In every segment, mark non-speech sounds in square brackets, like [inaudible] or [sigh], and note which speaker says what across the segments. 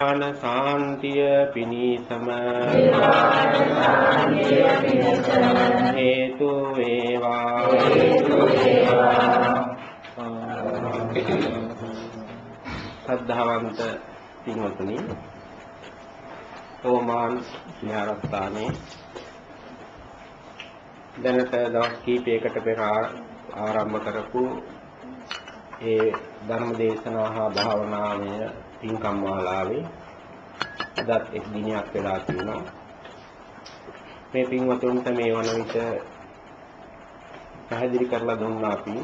Speaker 1: ආන සාන්තිය පිණිසම. හේතු වේවා. සද්ධාවන්ත පින්වතුනි ඕමාන් විහාරස්ථානයේ දැනට දවස් කීපයකට පෙර ආරම්භ කරපු ඒ ධර්ම දේශනා හා භාවනාමය පින්කම් මාලාවේ අදත් එක් දිනයක් වෙලා තියෙනවා මේ පින්වතුන්ට මේ වන විට පැහැදිලි කරලා දුන්නා අපි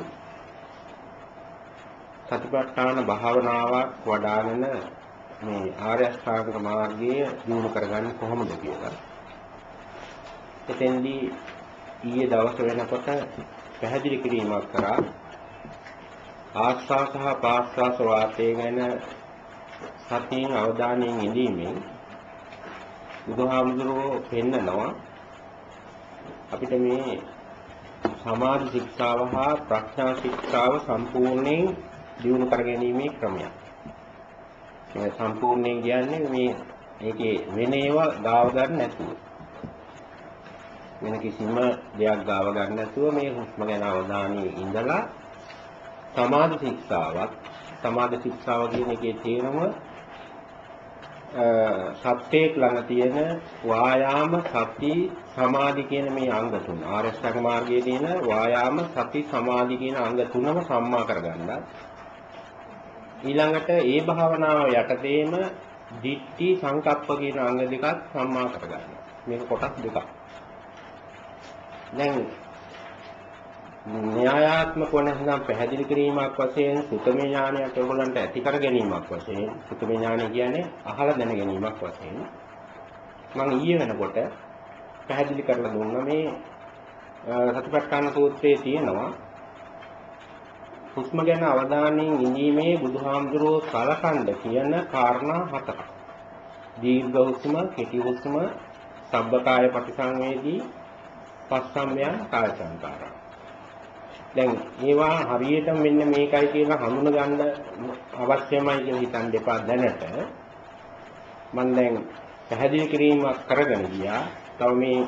Speaker 1: සතිපට්ඨාන භාවනාවක් වඩාගෙන මේ ආර්ය අෂ්ටාංග මාර්ගය දිනු කරගන්නේ කොහොමද කියලා. එතෙන්දී ඊයේ දවස් වෙනකොට පැහැදිලි කිරීමක් කරා ආස්වාස හා පාස්වාස වාතය ගැන සතියෙන් අවධානයෙන් ඉඳීමෙන් බුදුහාමුදුරුවෝ පෙන්නනවා අපිට මේ සමාධි ශික්ෂාව හා ප්‍රඥා ශික්ෂාව සම්පූර්ණයෙන් දියුණු කරගැනීමේ ක්‍රමයක්. මේ සම්පූර්ණයෙන් කියන්නේ මේ ඒකේ වෙන ඒවා ගාව ගන්න නැතුව. වෙන කිසිම දෙයක් ගාව ගන්න නැතුව මේ හුස්ම ගැන අවධානයේ ඉඳලා සමාධි ශික්ෂාවක් සමාධි ශික්ෂාව කියන එකේ තේරුම සත්‍යයක් ළඟ තියෙන වායාම සති සමාධි කියන මේ අංග තුන. ආරෂ්ඨක මාර්ගයේ තියෙන වායාම සති සමාධි කියන අංග තුනම සම්මා කරගන්න. ඊළඟට ඒ භාවනාව යටතේම දිට්ඨි සංකප්ප කියන අංග දෙකත් සම්මා කරගන්න. මේක කොටස් දෙකක්. දැන් න්‍යායාත්මක වනහනම් පැහැදිලි කිරීමක් වශයෙන් සුතමේ ඥානයට ඔයගොල්ලන්ට ඇති කර ගැනීමක් වශයෙන් සුතමේ ඥානය කියන්නේ අහලා දැන ගැනීමක් වශයෙන් මම ඊයේ වෙනකොට පැහැදිලි කරලා දුන්නා මේ සතිපට්ඨාන සූත්‍රයේ තියෙනවා හුස්ම ගැන අවධානයෙන් ඉඳීමේ බුදුහාමුදුරුවෝ කලකණ්ඩ කියන කාරණා හතරක්. දීර්ඝ හුස්ම, කෙටි හුස්ම, සබ්බකාය ප්‍රතිසංවේදී, පස්සම්යන් කාය සංකාරා. දැන් ඒවා හරියට මෙන්න මේකයි කියලා හඳුන ගන්න අවශ්‍යමයි කියලා හිතන් දෙපා දැනට මම දැන් පැහැදිලි කිරීමක් කරගෙන ගියා. තව මේ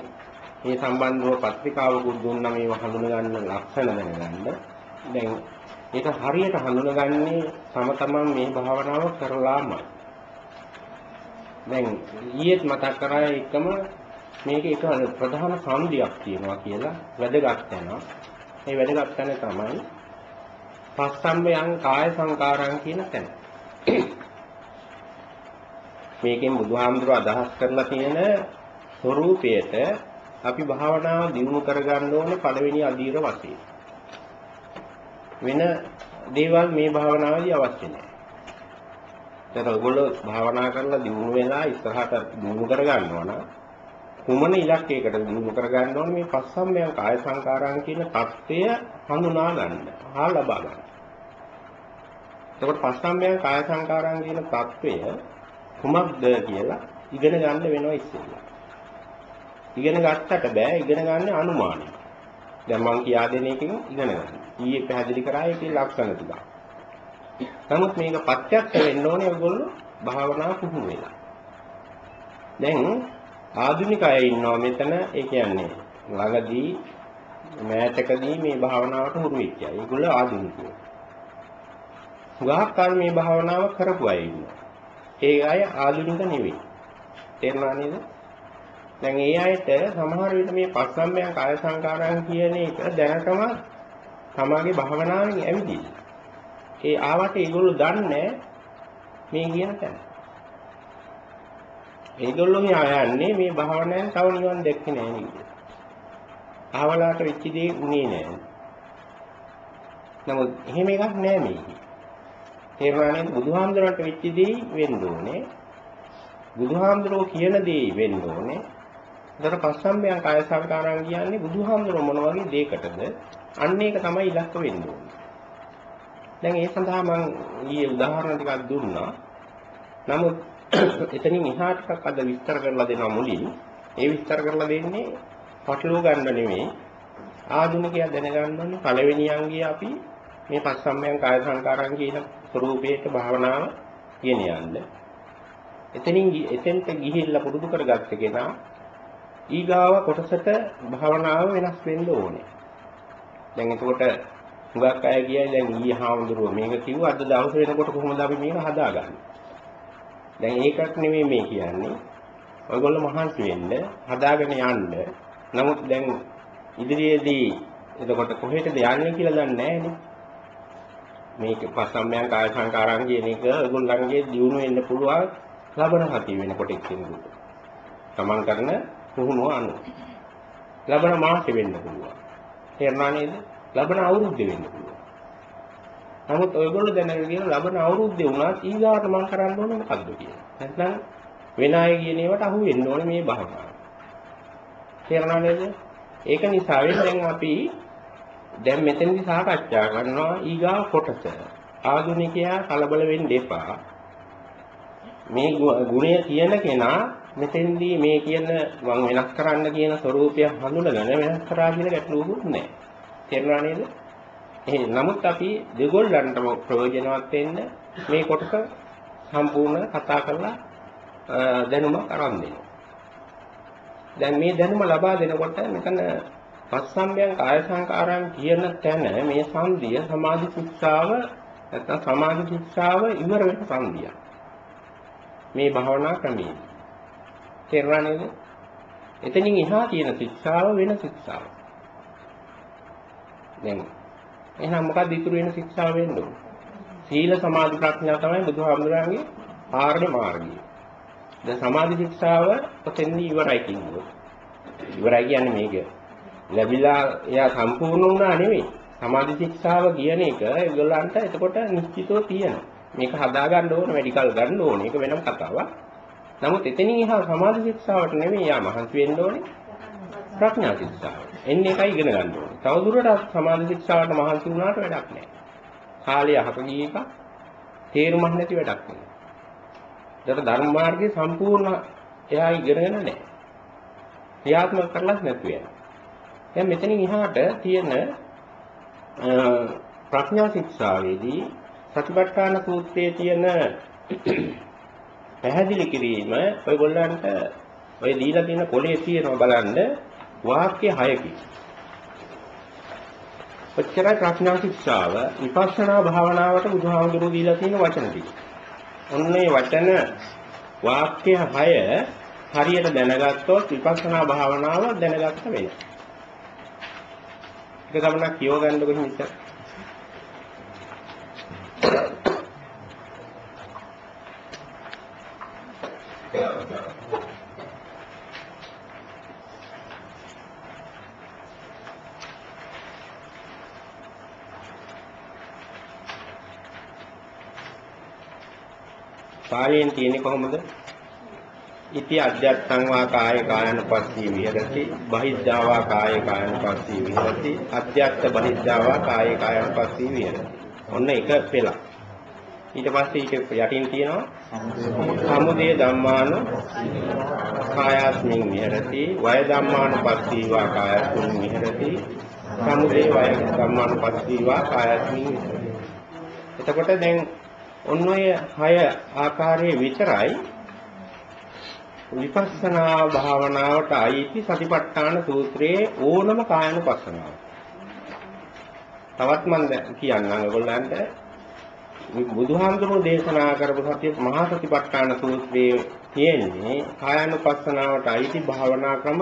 Speaker 1: මේ සම්බන්ධව පත්‍රිකාවකුත් දුන්නා මේව හඳුන ගන්න ලක්ෂණ දැනගන්න. දැන් ඒක හරියට හඳුනගන්නේ තම තමන් මේ භාවනාව කරලාමයි. දැන් ඊයේත් මතක් කරා එකම මේක එක ප්‍රධාන සම්දියක් තියෙනවා කියලා වැදගත් වෙනවා. මේ වැදගත් තැන තමයි පස්සම්බයං කාය සංකාරං කියන තැන. මේකෙන් බුදුහාමුදුරුව අදහස් කරලා තියෙන ස්වરૂපයට අපි භාවනාව දියුණු කරගන්න ඕනේ පළවෙනි අදීර වශයෙන්. වෙන දේවල් මේ භාවනාවේදී අවශ්‍ය නැහැ. ඒතර ඔයගොල්ලෝ භාවනා කරලා දිනු වෙලා ඉස්සරහට දිනු කර ගන්නවා නම් කුමන ඉලක්කයකට දිනු කර ගන්න ඕනේ මේ පස්සම්මයන් කාය සංකාරයන් කියන தත්ත්වය හඳුනා ගන්න. හා ලබා ගන්න. එතකොට පස්සම්මයන් කාය සංකාරයන් කියන தත්ත්වය කුමක්ද කියලා ඉගෙන ගන්න වෙනවා ඉස්සෙල්ලා. ඉගෙන ගත්තට බෑ ඉගෙන ගන්න අනුමානයි. දැන් මම කියා දෙන එකෙන් ඉගෙන ගන්න. ඊයේ පැහැදිලි කරා ඒකේ ලක්ෂණ ටික. නමුත් මේක ප්‍රත්‍යක්ෂ වෙන්න ඕනේ ඔයගොල්ලෝ භාවනා පුහුණු වෙලා. දැන් ආධුනික අය ඉන්නවා මෙතන ඒ කියන්නේ ළඟදී මෑතකදී මේ භාවනාවට හුරු වෙච්ච අය. ඒගොල්ලෝ ආධුනිකයෝ. ගාහක් කාල මේ භාවනාව කරපු අය ඉන්නවා. ඒ අය ආධුනික නෙවෙයි. තේරුණා නේද? දැන් ඒ අයට සමහර විට මේ පස්සම්බයන් කාය සංකාරයන් කියන එක දැනටම තමාගේ භාවනාවෙන් ඇවිදින්න. ඒ ආවට ඒගොල්ලෝ දන්නේ මේ කියන තැන. ඒගොල්ලෝ මෙහා යන්නේ මේ භාවනාවෙන් තව නිවන් දැක්කේ නෑ නේද? අහවලාට වෙච්ච දේ උනේ නෑ. නමුත් එහෙම එකක් නෑ මේකේ. තේරුණානේ බුදුහාමුදුරන්ට වෙච්ච දේ වෙන්න ඕනේ. බුදුහාමුදුරෝ කියන දේ වෙන්න ඕනේ. ඒතර පස්සම්බයන් කාය සංකාරයන් කියන්නේ බුදුහාමුදුරෝ මොන වගේ දෙයකටද? අන්න ඒක තමයි ඉලක්ක වෙන්න ඕනේ. දැන් ඒ සඳහා මම ඊයේ උදාහරණ ටිකක් දුන්නා. නමුත් එතනින් එහාට ටිකක් අද විස්තර කරලා දෙනවා මුලින්. ඒ විස්තර කරලා දෙන්නේ පටලව ගන්න නෙමෙයි. ආධුනිකයා දැනගන්න ඕනේ පළවෙනි අංගය අපි මේ පස්සම්මයන් කාය සංකාරයන් කියන ස්වરૂපයේට භාවනාව කියන යන්න. එතනින් එතෙන්ට ගිහිල්ලා පුරුදු කරගත්ත කෙනා ඊගාව කොටසට භාවනාව වෙනස් වෙන්න ඕනේ. දැන් එතකොට හුඟක් අය කියයි දැන් ඊයේ හාමුදුරුවෝ මේක කිව්වා අද දවස් වෙනකොට කොහොමද අපි මේක හදාගන්නේ? දැන් ඒකක් නෙමෙයි මේ කියන්නේ. ඔයගොල්ලෝ මහන්සි වෙන්න හදාගෙන යන්න. නමුත් දැන් ඉදිරියේදී එතකොට කොහෙටද යන්නේ කියලා දන්නේ නැහැනේ. මේක පස්සම්යන් කාය සංකාරම් කියන එක ඔයගොල්ලන්ගේ දියුණු වෙන්න පුළුවන් ලබන සතිය වෙනකොට එක්කෙනෙකුට. තමන් කරන පුහුණුව අනුව. ලබන මාසෙ වෙන්න පුළුවන්. තේරුණා නේද? ලබන අවුරුද්ද වෙන්න පුළුවන්. නමුත් ඔයගොල්ලෝ දැනගෙන කියන ලබන අවුරුද්දේ වුණත් ඊගාට මම කරන්න ඕනේ මොකද්ද කියලා. නැත්නම් වෙන අය කියන ඒවාට අහු වෙන්න ඕනේ මේ භාවනාව. තේරුණා නේද? ඒක නිසා දැන් අපි දැන් මෙතනදී සාකච්ඡා කරනවා ඊගා කොටස. ආධුනිකයා කලබල වෙන්න එපා. මේ ගුණය තියෙන කෙනා මෙතෙන්දී මේ කියන මම වෙනස් කරන්න කියන ස්වરૂපය හඳුනගෙන වෙනස් කරා කියලා ගැටලුවකුත් නැහැ. තේරුණා නේද? එහෙනම් නමුත් අපි දෙගොල්ලන්ටම ප්‍රයෝජනවත් වෙන්න මේ කොටස සම්පූර්ණ කතා කරලා දැනුමක් අරන් දෙනවා. දැන් මේ දැනුම ලබා දෙනකොට මෙතන පස්සම්බයන් කාය සංකාරයන් කියන තැන මේ සංදිය සමාධි ශික්ෂාව නැත්නම් සමාධි ශික්ෂාව ඉවර වෙන සංදියක්. මේ භාවනා ක්‍රමයේ. තේරුණා නේද? එතනින් එහා තියෙන ශික්ෂාව වෙන ශික්ෂාවක්. දැන් එහෙනම් මොකක්ද ඉතුරු වෙන ශික්ෂාව වෙන්න ඕන? සීල සමාධි ප්‍රඥා තමයි බුදුහාමුදුරන්ගේ ආර්ය මාර්ගය. දැන් සමාධි ශික්ෂාව ඔතෙන්දී ඉවරයි කියන්නේ. ඉවරයි කියන්නේ මේක. ලැබිලා එයා සම්පූර්ණ වුණා නෙවෙයි. සමාධි ශික්ෂාව කියන එක ඒගොල්ලන්ට එතකොට නිශ්චිතව තියෙනවා. මේක හදා ගන්න ඕන, මෙඩිකල් ගන්න ඕන. ඒක වෙනම කතාවක්. නමුත් එතනින් එහා සමාධි ශික්ෂාවට නෙවෙයි යා මහන්සි වෙන්න ඕනේ. ප්‍රඥා ශික්ෂාව. එන්නේ එකයි ඉගෙන ගන්න ඕනේ. තවදුරටත් සමාධි ශික්ෂාවට මහන්සි වුණාට වැඩක් නැහැ. කාලය අහක ගිය එක තේරුමක් නැති වැඩක් නෙවෙයි. ඒතර ධර්ම මාර්ගයේ සම්පූර්ණ එයා ඉගෙනගෙන නැහැ. ක්‍රියාත්මක කරලත් නැතු වෙනවා. දැන් මෙතනින් එහාට තියෙන ප්‍රඥා ශික්ෂාවේදී සතිපට්ඨාන සූත්‍රයේ තියෙන පැහැදිලි කිරීම ඔයගොල්ලන්ට ඔය දීලා තියෙන පොලේ තියෙනවා බලන්න වාක්‍ය 6කින්. ඔච්චරයි ප්‍රඥා ශික්ෂාව විපස්සනා භාවනාවට බුදුහාමුදුරුවෝ දීලා තියෙන වචන ටික. ඔන්නේ වචන වාක්‍ය 6 හරියට දැනගත්තොත් විපස්සනා භාවනාව දැනගත්ත වෙනවා. එක ගමනක් කියව ගන්නකො හිමිට. පාලියෙන් තියෙන්නේ කොහොමද? ඉති අධ්‍යත්තං වා කාය කායනුපස්සී විහෙරති බහිද්ධාවා කාය කායනුපස්සී විහෙරති අධ්‍යත්ත බහිද්ධාවා කාය කායනුපස්සී විහෙරති. ඔන්න එක පෙළ ඊට පස්සේ ඊට යටින් තියෙනවා සමුදය ධම්මාන කායස්මින් විහෙරති වය ධම්මානුපස්සී වා කායස්මින් විහෙරති සමුදය වය ධම්මානුපස්සී වා කායස්මින් විහෙරති. එතකොට දැන් ඔන්න ඔය හය ආකාරයේ විතරයි විපස්සනා භාවනාවට අයිති සතිපට්ඨාන සූත්‍රයේ ඕනම කායනුපස්සනාව. තවත් මම කියන්නම් ඔයගොල්ලන්ට බුදුහාමුදුරුවෝ දේශනා කරපු සතිය මහා සතිපට්ඨාන සූත්‍රයේ තියෙන්නේ කායනුපස්සනාවට අයිති භාවනා ක්‍රම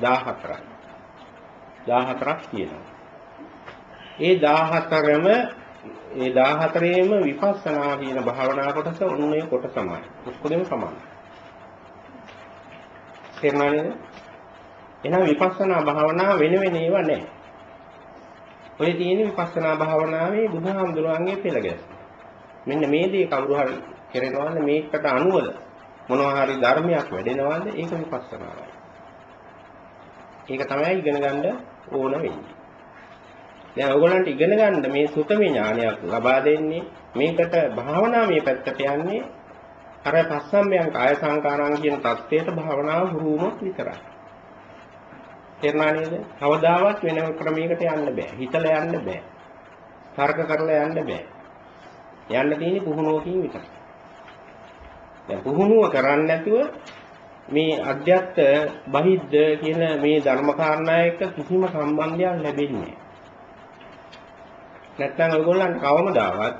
Speaker 1: 14යි. 14ක් තියෙනවා. ඒ 14ම ඒ 14ේම විපස්සනා කියන භාවනා කොටස උන්නේ කොටසමයි. ඔක්කොම සමානයි. තේරුණා නේද? එහෙනම් විපස්සනා භාවනාව වෙන වෙන ඒවා නැහැ. ඔය තියෙන විපස්සනා භාවනාවේ බුදුහාමුදුරන්ගේ පෙළ ගැස්ම. මෙන්න මේ දේ කවුරු හරි කරනවාද මේකට අනුවද මොනවා හරි ධර්මයක් වැඩෙනවාද ඒක විපස්සනාවයි. ඒක තමයි ඉගෙන ගන්න ඕන වෙන්නේ. දැන් ඔයගොල්ලන්ට ඉගෙන ගන්න මේ සුතමේ ඥානයක් ලබා දෙන්නේ මේකට භාවනාවේ පැත්තට යන්නේ අර පස්සම්බයන් කාය සංකාරං කියන தත්ත්වයට භාවනාව හුරුවුනොත් විතරයි. තේරුණා නේද? කවදාවත් වෙන ක්‍රමයකට යන්න බෑ. හිතලා යන්න බෑ. තර්ක කරලා යන්න බෑ. යන්න තියෙන්නේ පුහුණුවකින් විතරයි. දැන් පුහුණුව කරන්නේ නැතුව මේ අධ්‍යත්ත බහිද්ද කියන මේ ධර්ම කාරණා එක්ක කිසිම සම්බන්ධයක් ලැබෙන්නේ නැත්නම් ඔයගොල්ලන්ට කවමදාවත්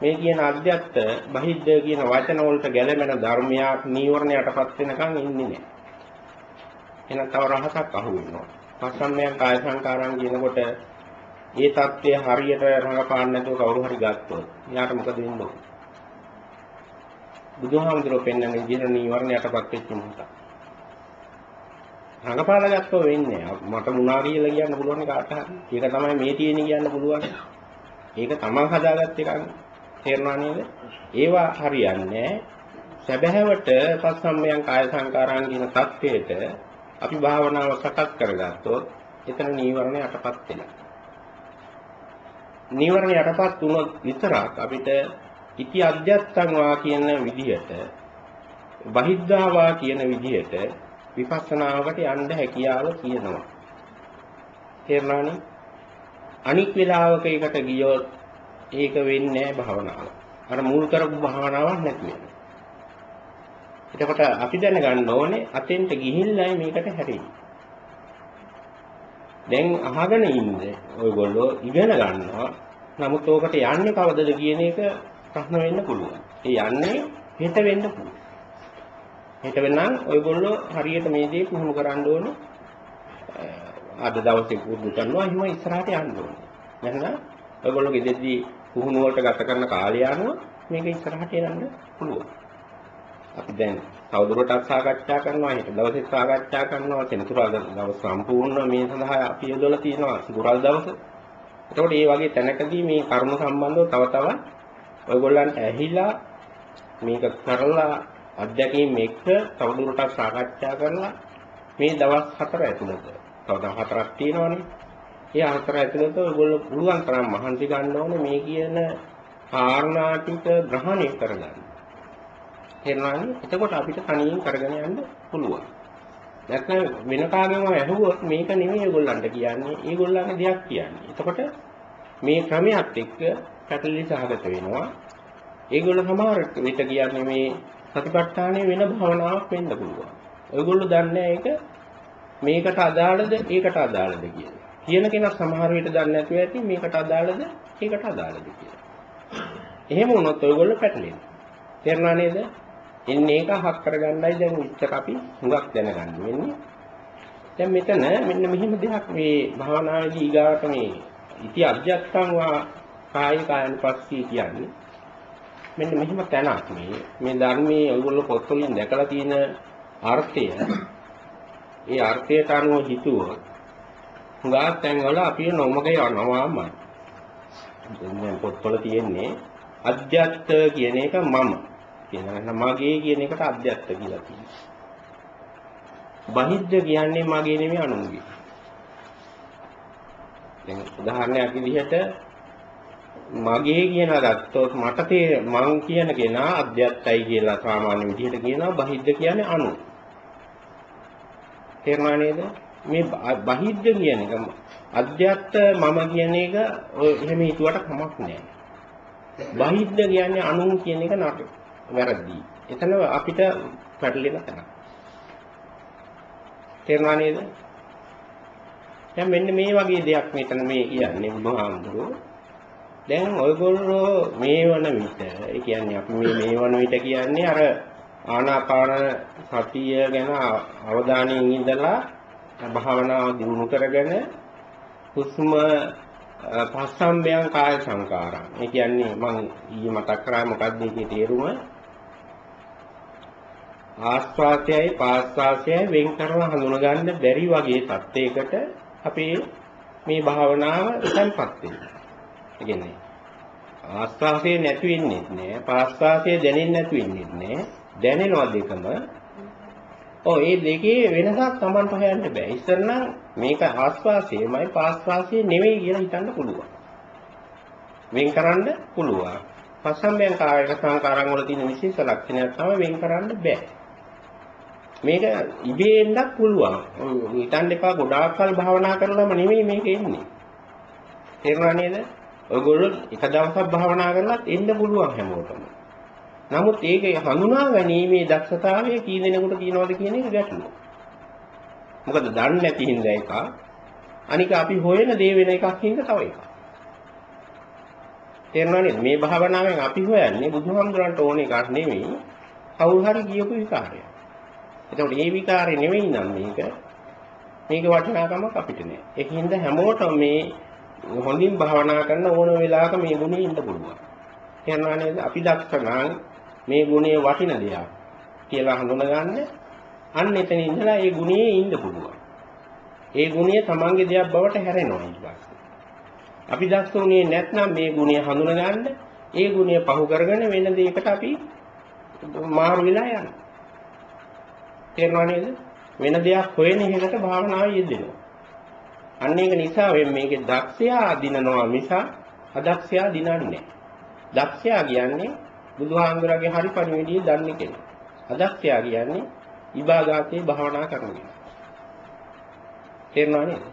Speaker 1: මේ කියන අධ්‍යත්ත බහිද්ද කියන වචන වලට ගැළපෙන ධර්මයක් නීවරණයටපත් වෙනකන් ඉන්නේ නැහැ. එහෙනම් තව රහසක් අහු වෙනවා. පස්සම්මයන් කාය සංකාරම් කියනකොට ඒ தත්ත්වය හරියට රඟපාන්න නැතුව කවුරු හරි ගත්තොත් එයාට මොකද වෙන්නේ? බුදුහාමුදුරුවෝ පෙන්වන විදිහට නීවරණයටපත් වෙච්ච මොහොත. රඟපාලා ගත්තෝ වෙන්නේ මට මුණා කියලා කියන්න පුළුවන් කාට හරි. ඒක තමයි මේ තියෙන්නේ කියන්න පුළුවන්. ඒක තමන් හදාගත්ත එකක්. තේරුණා නේද? ඒවා හරියන්නේ සැබෑවට පස්සම්මයන් කාය සංකාරයන් කියන தත්ත්වයට අපි භාවනාව සකස් කරගත්තොත් එතන නීවරණ යටපත් වෙනවා. නීවරණ යටපත් වුණොත් විතරක් අපිට ඉති අධ්‍යත්තං වා කියන විදිහට බහිද්ධා වා කියන විදිහට විපස්සනාවකට යන්න හැකියාව කියනවා. තේරුණානේ? අනික් වෙලාවක ඒකට ගියොත් ඒක වෙන්නේ නැහැ භාවනාව. අර මුල් කරපු භාවනාවක් නැති වෙනවා. එතකොට අපි දැනගන්න ඕනේ අතෙන්ට ගිහිල්ලායි මේකට හැරෙන්නේ. දැන් අහගෙන ඉන්නේ ඔයගොල්ලෝ ඉගෙන ගන්නවා. නමුත් ඕකට යන්නේ කවදද කියන එක ප්‍රශ්න වෙන්න පුළුවන්. ඒ යන්නේ හෙට වෙන්න පුළුවන්. හෙට වෙනනම් ඔයගොල්ලෝ හරියට මේ දේ පුහුණු කරන්න ඕනේ. අද දවසේ පුරුදු කරනවා එහෙම ඉස්සරහට යන්න ඕනේ. නැත්නම් ඔයගොල්ලෝ ගෙදෙද්දී පුහුණු වලට ගත කරන කාලය අනුව මේක ඉස්සරහට යන්න පුළුවන්. අපි දැන් තවදුරටත් සාකච්ඡා කරනවා හෙට දවසේ සාකච්ඡා කරනවා සෙනසුරාදා දවස් සම්පූර්ණ මේ සඳහා අපි යොදලා තියෙනවා සිකුරාදා දවස. එතකොට මේ වගේ තැනකදී මේ කර්ම සම්බන්ධව තව තවත් ඔයගොල්ලන්ට ඇහිලා මේක කරලා අධ්‍යක්ීම් එක්ක තවදුරටත් සාකච්ඡා කරලා මේ දවස් හතර ඇතුළත තව දවස් හතරක් තියෙනවනේ. ඒ හතර ඇතුළත ඔයගොල්ලෝ පුළුවන් තරම් මහන්සි ගන්න ඕනේ මේ කියන කාරණා ටික ග්‍රහණය කරගන්න. තේරුණානේ? එතකොට අපිට තනියෙන් කරගෙන යන්න පුළුවන්. නැත්නම් වෙන කාගෙන්ම ඇහුවොත් මේක නෙමෙයි ඒගොල්ලන්ට කියන්නේ. ඒගොල්ලන්ගේ දෙයක් කියන්නේ. එතකොට මේ ක්‍රමයක් එක්ක පැටලී සහගත වෙනවා. ඒගොල්ලෝ සමහර විට කියන්නේ මේ සතිපට්ඨානය වෙන භවනාවක් වෙන්න පුළුවන්. ඔයගොල්ලෝ දන්නේ ඒක මේකට අදාළද ඒකට අදාළද කියලා. කියන කෙනා සමහර විට දන්නේ නැතුව ඇති මේකට අදාළද ඒකට අදාළද කියලා. එහෙම වුණොත් ඔයගොල්ලෝ පැටලෙනවා. තේරුණා නේද? එන්නේ ඒක හක් කරගන්නයි දැන් විස්තර අපි හුඟක් දැනගන්න වෙන්නේ. දැන් මෙතන මෙන්න මෙහෙම දෙයක් මේ භාවනාවේදී ඊගාවට මේ ඉති අධ්‍යක්ෂං වා කාය කායනුපස්සී කියන්නේ මෙන්න මෙහෙම තැනක් මේ මේ ධර්මයේ ඔයගොල්ලෝ පොත්වලින් දැකලා තියෙන අර්ථය ඒ අර්ථයට අනුව හිතුවොත් හුඟක් තැන්වල අපි නොමග යනවාමයි. දැන් පොත්වල තියෙන්නේ අධ්‍යත්ත කියන එක මම. කියනවා මගේ කියන එකට අධ්‍යත්ත කියලා තියෙනවා බහිද්ද කියන්නේ මගේ නෙමෙයි අනුන්ගේ. දැන් උදාහරණයක් විදිහට මගේ කියලා ගත්තොත් මට තේ මං කියන කෙනා අධ්‍යත්තයි කියලා සාමාන්‍ය විදිහට කියනවා බහිද්ද කියන්නේ අනු. තේරුණා නේද? මේ බහිද්ද කියන එක අධ්‍යත්ත මම කියන එක ඔය එහෙම හිතුවට කමක් නැහැ. බහිද්ද කියන්නේ අනු කියන එක නට වැරදි. එතන අපිට පැටලෙන තැන. තේරුණා නේද? දැන් මෙන්න මේ වගේ දෙයක් මෙතන මේ කියන්නේ බුදුහාමුදුරුවෝ. දැන් ඔයගොල්ලෝ මේ වන විට ඒ කියන්නේ අපි මේ මේ වන විට කියන්නේ අර ආනාපාන සතිය ගැන අවධානයෙන් ඉඳලා භාවනාව දිනු කරගෙන හුස්ම පස්සම්බයං කාය සංකාරම්. ඒ කියන්නේ මම ඊයේ මතක් කරා මොකක්ද ඒකේ තේරුම? ආස්වාසයයි පාස්වාසයයි වෙන් කරලා හඳුනගන්න බැරි වගේ තත්යකට අපේ මේ භාවනාව තැන්පත් වෙනවා. ඒ කියන්නේ ආස්වාසයේ නැති වෙන්නේ නැහැ, පාස්වාසයේ දැනෙන්නේ නැති වෙන්නේ නැහැ. දැනෙනවා දෙකම. ඔව් මේ දෙකේ වෙනසක් Tamanට හොයන්න බෑ. ඉස්සර නම් මේක ආස්වාසයමයි පාස්වාසයේ නෙවෙයි කියලා හිතන්න පුළුවන්. වෙන් කරන්න පුළුවන්. පස්සම්බයන් කායක සංකාරම් වල තියෙන විශේෂ ලක්ෂණයක් තමයි වෙන් කරන්න බෑ. මේක ඉබේ එන්නත් පුළුවන්. හිතන්න එපා ගොඩාක් කල් භාවනා කරලාම නෙමෙයි මේක එන්නේ. තේරුණා නේද? ඔයගොල්ලෝ එක දවසක් භාවනා කරලත් එන්න පුළුවන් හැමෝටම. නමුත් ඒක හඳුනා ගැනීමේ දක්ෂතාවය කී දෙනෙකුට තියෙනවද කියන එක ගැටලුව. මොකද දන්නේ නැති හින්දා එකක් අනික අපි හොයන දේ වෙන එකක් හින්දා තව එකක්. තේරුණා නේද? මේ භාවනාවෙන් අපි හොයන්නේ බුදුහාමුදුරන්ට ඕන එකක් නෙමෙයි කවුරු හරි කියපු විකාරයක්. එතකොට මේ විකාරේ නෙමෙයි නම් මේක මේක වටිනාකමක් අපිට නෑ. ඒකින්ද හැමෝටම මේ හොඳින් භාවනා කරන ඕන වෙලාවක මේ ගුණේ ඉන්න පුළුවන්. කියනවා නේද? අපි දක්ෂ නම් මේ ගුණේ වටින දෙයක් කියලා හඳුනගන්න අන්න එතන ඉඳලා ඒ ගුණේ ඉන්න පුළුවන්. ඒ ගුණය තමන්ගේ දෙයක් බවට හැරෙනවා ඊට පස්සේ. අපි දක්ෂ උනේ නැත්නම් මේ ගුණය හඳුනගන්න ඒ ගුණය පහු කරගෙන වෙන දෙයකට අපි මාරු වෙලා යනවා. තේරෙනව නේද? වෙන දෙයක් හොයන එකකට භාවනාව යෙදෙනවා. අන්න ඒක නිසා මේකේ දක්ෂයා දිනනවා මිස අදක්ෂයා දිනන්නේ නැහැ. දක්ෂයා කියන්නේ බුදුහාමුදුරගේ හරි පණිවිඩය දන්නේ කෙනා. අදක්ෂයා කියන්නේ විභාගාතේ භාවනා කරන කෙනා. තේරුණා නේද?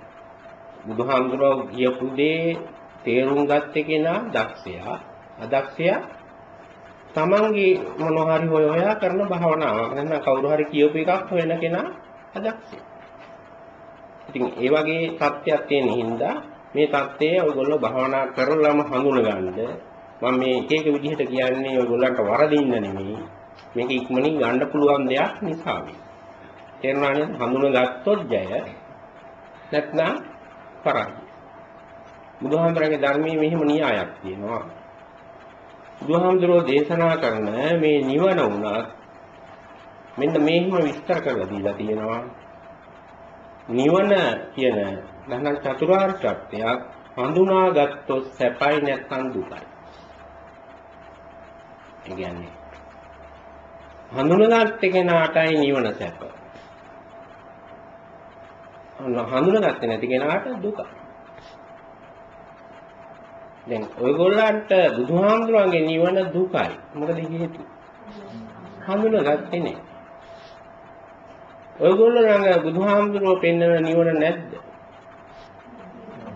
Speaker 1: බුදුහාමුදුරුවෝ කියපු දේ තේරුම් ගත්තේ කෙනා දක්ෂයා. අදක්ෂයා තමන්ගේ මොනවා හරි හොය හොයා කරන භාවනාවක්. නැත්නම් කවුරු හරි කියපු එකක් හොයන කෙනා අදක්ෂයා. ඉතින් ඒ වගේ தත්ත්වයක් තියෙන හින්දා මේ தත්ත්වය ඔයගොල්ලෝ භාවනා කරලම හඳුනගන්න මම මේ එක එක විදිහට කියන්නේ ඔයගොල්ලන්ට වරදින්න නෙමෙයි. මේක ඉක්මනින් ගන්න පුළුවන් දෙයක් නිසා. මේ තේරුණා නේද? හඳුනගත්තොත් ජය නැත්නම් පරාජය. බුදුහාමරගේ ධර්මයේ මෙහිම න්‍යායක් තියෙනවා. බුදුහාමුදුරෝ දේශනා කරන මේ නිවන උනත් මෙන්න මේහිම විස්තර කරලා දීලා තියෙනවා. නිවන කියන නැත්නම් චතුරාර්ය සත්‍යයක් හඳුනාගත්තොත් සැපයි නැත්නම් දුකයි. ඒ කියන්නේ හඳුනාගත්ත කෙනාටයි නිවන සැප. හඳුනාගත්තේ නැති කෙනාට දුකයි. දැන් ඔයගොල්ලන්ට බුදුහාමුදුරන්ගේ නිවන දුකයි. මොකද හේතුව? හඳුනාගත්තේ නැහැ. ඔයගොල්ලෝ ළඟ බුදුහාමුදුරුවෝ පෙන්වන නිවන නැද්ද?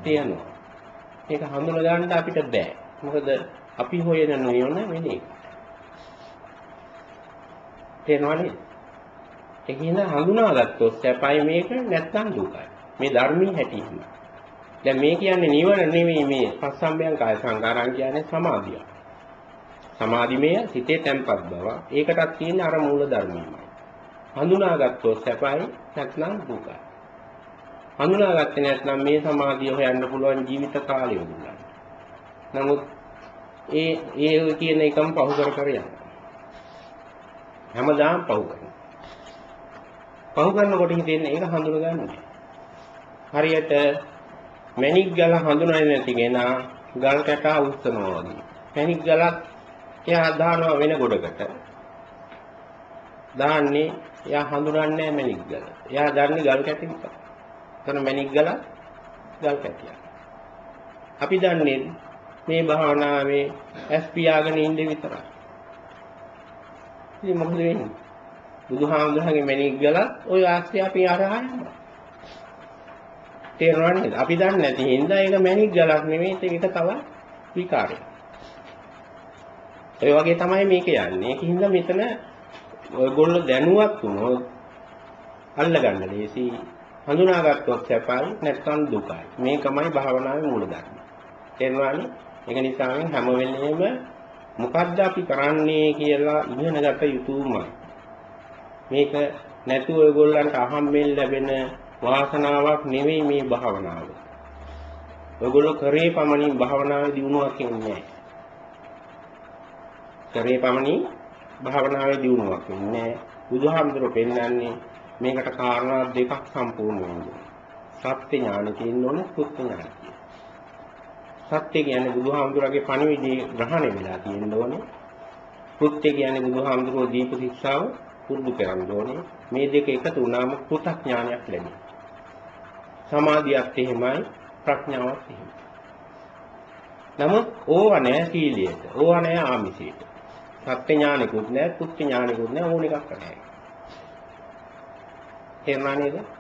Speaker 1: තියෙනවා. ඒක හඳුන ගන්න අපිට බෑ. මොකද අපි හොයන නිවන වෙන එක. තේරෙනවනේ? ඒක හින්දා හඳුනාගත්තොත් සැපයි මේක නැත්තම් දුකයි. මේ ධර්මී හැටියෙම. දැන් මේ කියන්නේ නිවන නෙවෙයි මේ පස්සම්බයං කාය සංකාරං කියන්නේ සමාධිය. සමාධිමය සිතේ තැම්පත් බව. ඒකටත් තියෙන අර මූල ධර්මයමයි. හඳුනාගත්තොත් සැපයි නැත්නම් දුකයි. හඳුනාගත්තේ නැත්නම් මේ සමාධිය හොයන්න පුළුවන් ජීවිත කාලය උගලන්න. නමුත් ඒ ඒ කියන එකම පහු කර කර යනවා. හැමදාම පහු කරනවා. පහු කරනකොට හිතෙන්නේ ඒක හඳුනගන්නේ. හරියට මැණික් ගල හඳුනන්නේ නැති කෙනා ගල් කැටා උස්සනවා වගේ. මැණික් ගලක් එයා දානවා වෙන ගොඩකට. දාන්නේ එයා හඳුනන්නේ නැහැ මැණික් ගල. එයා දන්නේ ගල් කැටි විතරයි. එතන මැණික් ගල ගල් කැටියක්. අපි දන්නේ මේ භාවනාවේ ඇස් පියාගෙන ඉන්න විතරයි. ඉතින් මොකද වෙන්නේ? බුදුහාමුදුරන්ගේ මැණික් ගල ওই ආස්තිය අපි අරහා යනවා. තේරෙනවද? අපි දන්නේ නැති හින්දා ඒක මැණික් ගලක් නෙමෙයි ඒක තව විකාරයක්. ඒ වගේ තමයි මේක යන්නේ. ඒකින්ද මෙතන ඔයගොල්ලෝ දැනුවත් වුණොත් අල්ලගන්න ලේසි හඳුනාගත්තොත් සැපයි නැත්නම් දුකයි මේකමයි භාවනාවේ මූලධර්ම තේරුණානේ ඒක නිසා හැම වෙලෙම මොකද්ද අපි කරන්නේ කියලා ඉගෙනගත යුතුමයි මේක නැතුව ඔයගොල්ලන්ට අහම්බෙන් ලැබෙන වාසනාවක් නෙවෙයි මේ භාවනාව ඔයගොල්ලෝ කරේ පමණින් භාවනාවේ දියුණුවක් එන්නේ නැහැ කරේ පමණින් භාවනාවේ දියුණුවක් වෙන්නේ බුදුහාමුදුරුවෝ පෙන්වන්නේ මේකට කාරණා දෙකක් සම්පූර්ණ වෙනවා. සත්‍ය ඥානෙ තියෙන්න ඕනේ සුත්ත ඥානෙ. සත්‍ය කියන්නේ බුදුහාමුදුරුවගේ පණිවිඩය ග්‍රහණය වෙලා තියෙන්න ඕනේ. කෘත්‍ය කියන්නේ බුදුහාමුදුරුවෝ දීප ශික්ෂාව පුරුදු කරන්න ඕනේ. මේ දෙක එකතු වුණාම කෘතඥානයක් ලැබෙනවා. සමාධියත් එහෙමයි ප්‍රඥාවත් එහෙමයි. නමුත් ඕව නැහැ සීලියට. ඕව නැහැ ආමිෂයට. සත්‍ය ඥානිකුත් නැහැ, කුත්ති ඥානිකුත් නැහැ, ඕන එකක් නැහැ. තේරුණා නේද?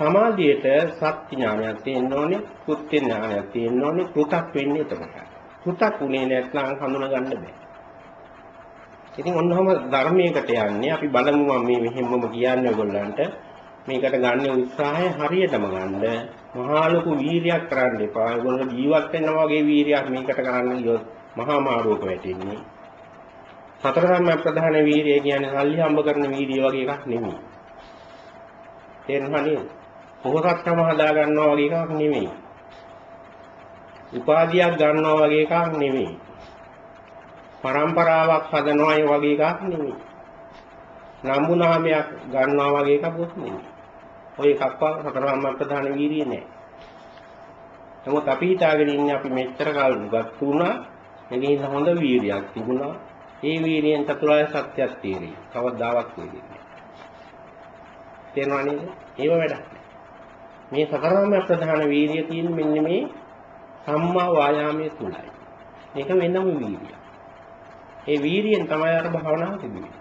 Speaker 1: සමාධියට සත්‍ය ඥානයක් තියෙන්න ඕනේ, කුත්ති ඥානයක් තියෙන්න ඕනේ, කෘතක් වෙන්නේ එතකොට. කෘතක් උනේ නැත්නම් හඳුනා ගන්න බෑ. ඉතින් ඔන්නෝම ධර්මයකට යන්නේ අපි බලමු මම මේ මෙහෙමම කියන්නේ ඔයගොල්ලන්ට මේකට ගන්න උත්සාහය හරියටම ගන්න මහා ලොකු වීරියක් කරන්න එපා. ඔයගොල්ලෝ ජීවත් වෙනවා වගේ වීරියක් මේකට කරන්න ගියොත් මහා මාරුවක වැටෙන්නේ. සතර සම්‍යක් ප්‍රධාන වීරිය කියන්නේ සල්ලි හම්බ කරන වීරිය වගේ එකක් නෙමෙයි. තේරෙනව නේද? පොහොසත්කම හදා ගන්නවා වගේ එකක් නෙමෙයි. උපාධියක් ගන්නවා වගේ එකක් නෙමෙයි. પરම්පරාවක් හදනවා වගේ එකක් නෙමෙයි. නම්බු නාමයක් ගන්නවා වගේ එකක් නෙමෙයි. ඔය එකක්වත් සතරම්ම ප්‍රධාන වීර්යය නෑ. නමුත් අපි හිතාගෙන ඉන්නේ අපි මෙච්චර කල් ගත්තුණා මේකේ හොඳ වීර්යයක් තිබුණා. ඒ වීර්යයෙන් චතුරාර්ය සත්‍යයක් තේරෙයි. කවදාවත් තේරෙන්නේ නෑ. තේරෙනව නේද? ඒව වැඩක් නෑ. මේ සතරම්ම ප්‍රධාන වීර්යය තියෙන්නේ මෙන්න මේ සම්මා වායාමයේ තුලයි. මේක වෙනම වීර්යය. ඒ වීර්යයෙන් තමයි අර භාවනාව තිබෙන්නේ.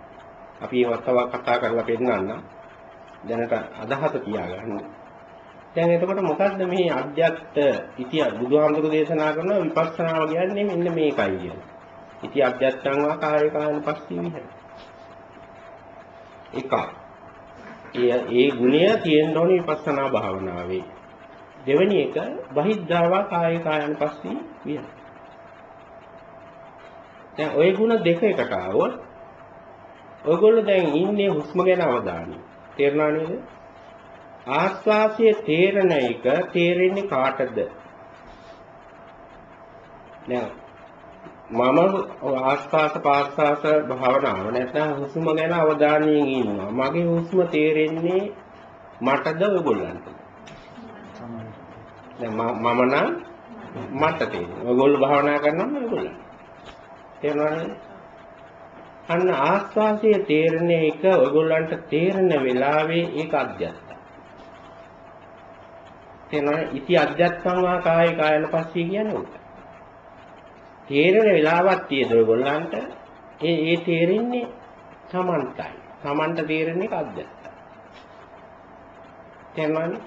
Speaker 1: අපි ඒවත් තව කතා කරලා පෙන්නන්නම්. දැනට අදහස තියාගන්න. දැන් එතකොට මොකද්ද මේ අධ්‍යාත්ත ඉතිය බුදුහාමුදුරු දේශනා කරන විපස්සනාව කියන්නේ මෙන්න මේකයි කියන්නේ. ඉති අධ්‍යාත්තං වා කාය කායන පස්සී විහෙර. එක. ඒ ගුණය තියෙන්න ඕනේ විපස්සනා භාවනාවේ. දෙවෙනි එක බහිද්ධාවා කාය කායන පස්සී විය. දැන් ওই ගුණ දෙක එකට આવොත් ඔයගොල්ලෝ දැන් ඉන්නේ හුස්ම ගැන අවධානය. තේරුණා නේද? ආස්වාසිය තේරණ එක තේරෙන්නේ කාටද? දැන් මම ආස්වාස පාස්වාස භාවනාව නැත්නම් හුස්ම ගැන අවධානයෙන් ඉන්නවා. මගේ හුස්ම තේරෙන්නේ මටද ඔයගොල්ලන්ටද? දැන් මම නම් මට තේරෙනවා. ඔයගොල්ලෝ භාවනා කරනවා ඔයගොල්ලෝ. තේරුණාද? අන්න ආස්වාසයේ තේරෙන එක ඔයගොල්ලන්ට තේරෙන වෙලාවේ ඒක අධ්‍යත්ත. තේරෙනවද? ඉති අධ්‍යත්තං වා කාය කායන පස්සේ කියන්නේ උට. තේරෙන වෙලාවක් තියෙද ඔයගොල්ලන්ට ඒ ඒ තේරෙන්නේ සමන්තයි. සමන්ත තේරෙන එක අධ්‍යත්ත. තේරෙනවද?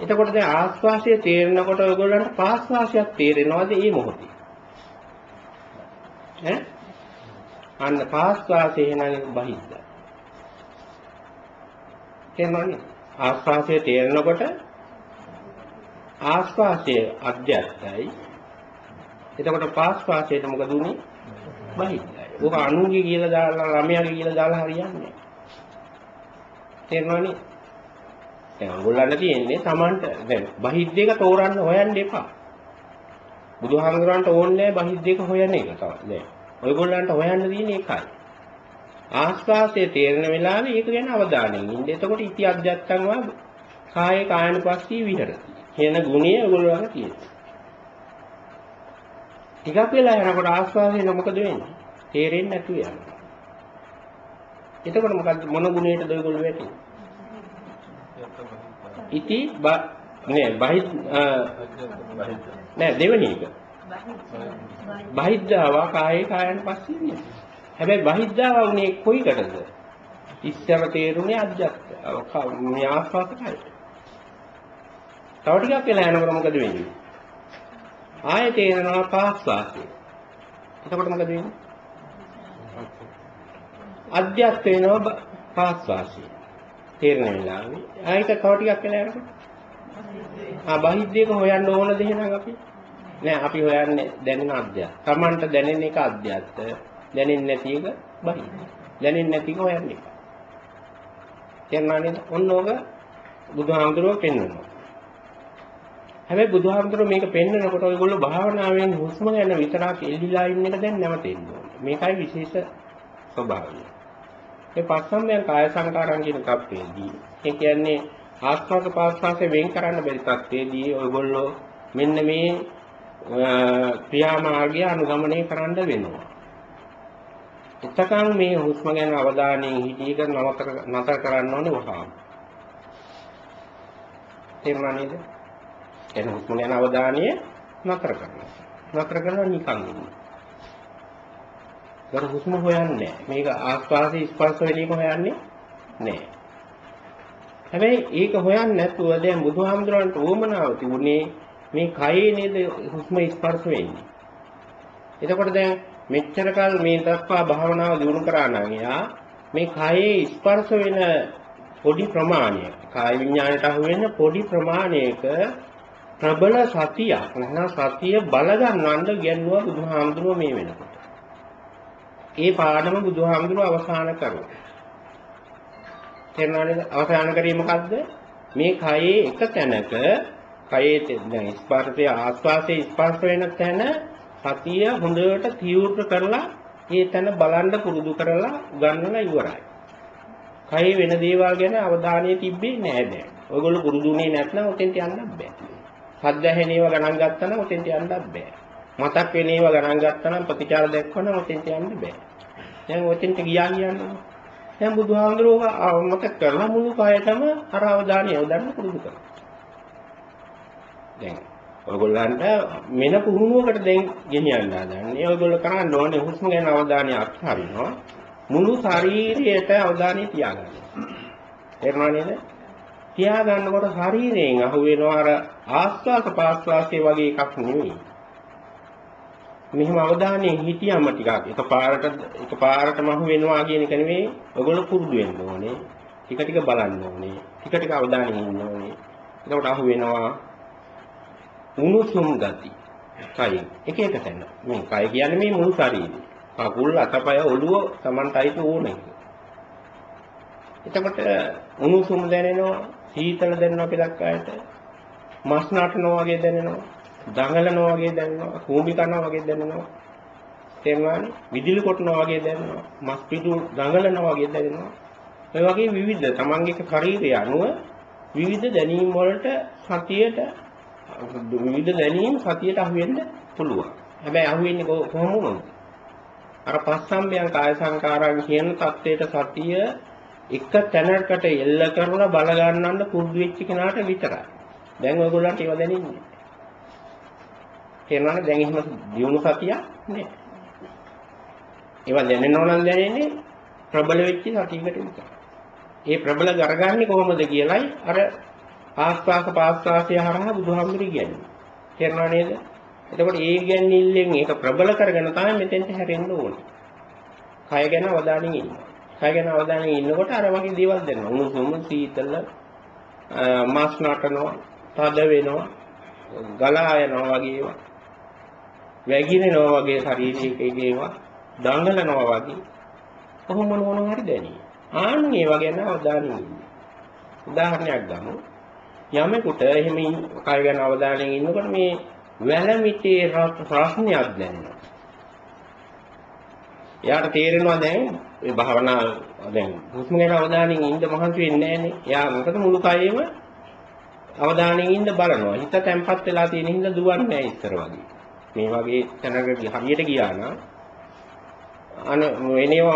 Speaker 1: එතකොට දැන් ආස්වාසයේ තේරෙනකොට ඔයගොල්ලන්ට පාස්වාසයක් තේරෙනවද මේ මොහොතේ? ඈ අන්න පාස්වාසයේ නම් බහිද්ද තේරුණානේ ආස්වාසයේ තේරෙනකොට ආස්වාසයේ අධ්‍යත්තයි එතකොට පාස්වාසයට මොකද උනේ බහිද්දයි ඔක අනුන්ගේ කියලා දාලා ළමයාගේ කියලා දාලා හරියන්නේ නැහැ තේරුණානේ දැන් ඔයගොල්ලන්ට තියෙන්නේ Tamanට දැන් බහිද්ද එක තෝරන්න හොයන්න එපා බුදුහාමුදුරන්ට ඕනේ නැහැ බහිද්ද එක හොයන එක තමයි දැන් ඔයගොල්ලන්ට හොයන්න තියෙන්නේ ඒකයි. ආස්වාසයේ තේරෙන වෙලාවේ ඒක ගැන අවධානයෙන් ඉන්න. එතකොට ඉති අධ්‍යත්තං වා කාය කායනුපස්සී විහෙරති. කියන ගුණය ඔයගොල්ලෝ ළඟ තියෙනවා. ටිකක් වෙලා යනකොට ආස්වාසයෙන් මොකද වෙන්නේ? තේරෙන්නේ නැතුව යනවා. එතකොට මොකද්ද මොන ගුණයටද ඔයගොල්ලෝ වැටෙන්නේ? ඉති නෑ බහි නෑ දෙවෙනි එක. බහිද්ධාවා කායේ කායන් පස්සේ ඉන්නේ. හැබැයි බහිද්ධාවා උනේ කොයිකටද? ඉස්සර තේරුනේ අධ්‍යත්ත. මේ ආස්වාද කයි. තව ටිකක් වෙලා යනකොට මොකද වෙන්නේ? ආයෙ තේරෙනවා පාස්වාසය. එතකොට මොකද වෙන්නේ? අධ්‍යත්ත වෙනවා පාස්වාසය. තේරෙන වෙලාවේ ආයෙත් තව ටිකක් වෙලා යනකොට ආ බහිද්දේක හොයන්න ඕනද එහෙනම් අපි? නෑ අපි හොයන්නේ දැනෙන අධ්‍යය. Tamanට දැනෙන එක අධ්‍යයත්. දැනෙන්නේ නැති එක බහි. දැනෙන්නේ නැති එක හොයන්නේ. කියනවා නේද? ඔන්න ඕක බුදුහාමුදුරුවෝ පෙන්වනවා. හැබැයි බුදුහාමුදුරුවෝ මේක පෙන්වනකොට ඔයගොල්ලෝ භාවනාවෙන් හුස්ම ගැන විතරක් එල්ලිලා ඉන්න එක දැන් නැවතෙන්න ඕනේ. මේකයි විශේෂ ස්වභාවය. ඒ පස්සම්යන් කාය සංකාරම් කියන කප්පේදී ඒ කියන්නේ ආස්වාද පාස්වාසේ වෙන් කරන්න බැරි තත්ත්වයේදී ඔයගොල්ලෝ මෙන්න මේ ක්‍රියාමාර්ගය අනුගමනය කරන්න වෙනවා. එතකන් මේ හුස්ම ගැන අවධානයෙන් හිතීක නතර නතර කරන්න ඕනේ වහාම. තේරුණා නේද? එන හුස්ම ගැන අවධානය නතර කරනවා. නතර කරලා නිකන් ඉන්න. දර හුස්ම හොයන්නේ මේක ආස්වාසේ ස්පර්ශ වෙන එක හොයන්නේ නෑ. හැබැයි ඒක හොයන්නේ නැතුව දැන් බුදුහාමුදුරන්ට ඕමනාව තිබුණේ මේ කයේ නේද හුස්ම ස්පර්ශ වෙන්නේ. එතකොට දැන් මෙච්චර කල් මේ දක්වා භාවනාව දියුණු කරා නම් එයා මේ කයේ ස්පර්ශ වෙන පොඩි ප්‍රමාණයක කාය විඥාණයට අහු වෙන පොඩි ප්‍රමාණයක ප්‍රබල සතියක් නැත්නම් සතිය බල ගන්නවන්න ගැන්නුවා බුදුහාමුදුරුවෝ මේ වෙනකොට. ඒ පාඩම බුදුහාමුදුරුවෝ අවසන් කරුවා. තේරුණානේද? අවසන් කරේ මොකද්ද? මේ කයේ එක තැනක කයේ දැන් ස්පර්ශයේ ආස්වාසේ ස්පර්ශ වෙන තැන සතිය හොඳට තීව්‍ර කරලා ඒ තැන බලන්න පුරුදු කරලා ගන්නලා ඉවරයි. කයේ වෙන දේවල් ගැන අවධානය තිබ්බේ නෑ දැන්. ඔයගොල්ලෝ පුරුදුුනේ නැත්නම් උතෙන්ට යන්නත් බෑ. සද්ද ඇහෙන ඒවා ගණන් ගත්තා නම් උතෙන්ට යන්නත් බෑ. මතක් වෙන ඒවා ගණන් ගත්තා නම් ප්‍රතිචාර දක්වන උතෙන්ට යන්න බෑ. දැන් උතෙන්ට ගියා කියන්නේ. දැන් බුදුහාමුදුරුවෝ මතක් කරලා මුළු කයටම අර අවධානය යොදන්න පුරුදු කරනවා. දැන් ඔයගොල්ලන්ට මෙන පුහුණුවකට දැන් ගෙනියන්න හදන්නේ. ඔයගොල්ලෝ කරන්න ඕනේ හුස්ම ගැන අවධානය අත්හරිනවා. මුළු ශරීරයට අවධානය තියාගන්න. තේරුණා නේද? තියාගන්නකොට ශරීරයෙන් අහුවෙනවා අර ආස්වාස පාස්වාසයේ වගේ එකක් නෙවෙයි. මෙහෙම අවධානයෙන් හිටියම ටිකක් එකපාරට එකපාරටම අහු වෙනවා කියන එක නෙවෙයි. ඔයගොල්ලෝ පුරුදු වෙන්න ඕනේ. ටික ටික බලන්න ඕනේ. ටික ටික අවධානයෙන් ඉන්න ඕනේ. එතකොට අහු වෙනවා උණුසුම් ගති. කයින් එක එක තැන. මේ කය කියන්නේ මේ මුළු ශරීරය. කකුල් අතපය ඔළුව Tamanටයි ඕනේ. එතකොට උණුසුම් දැනෙනවා, සීතල දැනෙනවා පිටක් අයට. මස් නටනවා වගේ දැනෙනවා, දඟලනවා වගේ දැනෙනවා, කූඹි කනවා වගේ දැනෙනවා. තේරුණානේ? විදුලි කොටනවා වගේ දැනෙනවා, මස් පිටු දඟලනවා වගේ දැනෙනවා. ඒ වගේ විවිධ තමන්ගේ ශරීරය අනුව විවිධ දැනීම් වලට සතියට විවිධ දැනීම් සතියට අහු වෙන්න පුළුවන්. හැබැයි අහු වෙන්නේ කොහොම වුණොත්? අර පස්සම්බයන් කාය සංකාරයන් කියන தത്വයට සතිය එක තැනකට එල්ල කරලා බල ගන්නන්න පුරුදු වෙච්ච කෙනාට විතරයි. දැන් ඔයගොල්ලන්ට ඒව දැනෙන්නේ. තේරෙනවද? දැන් එහෙම දියුණු සතියක් නෑ. ඒවා දැනෙනව නම් දැනෙන්නේ ප්‍රබල වෙච්ච සතියකට විතරයි. ඒ ප්‍රබල කරගන්නේ කොහොමද කියලයි අර ආස්වාස පාස්වාසය හරහා බුදුහාමුදුරු කියන්නේ. තේරුණා නේද? එතකොට ඒ ගැන්නිල්ලෙන් ඒක ප්‍රබල කරගෙන තමයි මෙතෙන්ට හැරෙන්න ඕනේ. කය ගැන අවධානයෙන් ඉන්න. කය ගැන අවධානයෙන් ඉන්නකොට අර වගේ දේවල් දැනෙනවා. උණුසුම සීතල මාස් නටනවා, තද වෙනවා, ගලා යනවා වගේ ඒවා. වැగిරෙනවා වගේ ශරීරයක ඒවා, දඟලනවා වගේ. කොහොම මොනවා හරි දැනේ. ආන් ඒවා ගැන අවධානයෙන් ඉන්න. උදාහරණයක් ගමු. යමෙකුට එහෙම කය ගැන අවධානයෙන් ඉන්නකොට මේ වැලමිටේ රස්නයක් දැනෙනවා. එයාට තේරෙනවා දැන් මේ භාවනා දැන් හුස්ම ගැන අවධානයෙන් ඉන්න මහන්සි වෙන්නේ නැහනේ. එයා මොකද මුළු කයෙම අවධානයෙන් ඉන්න බලනවා. හිත තැම්පත් වෙලා තියෙන හින්දා දුවන්නේ නැහැ ඉස්සර වගේ. මේ වගේ තැනකට හරියට ගියා නම් අන වෙනේව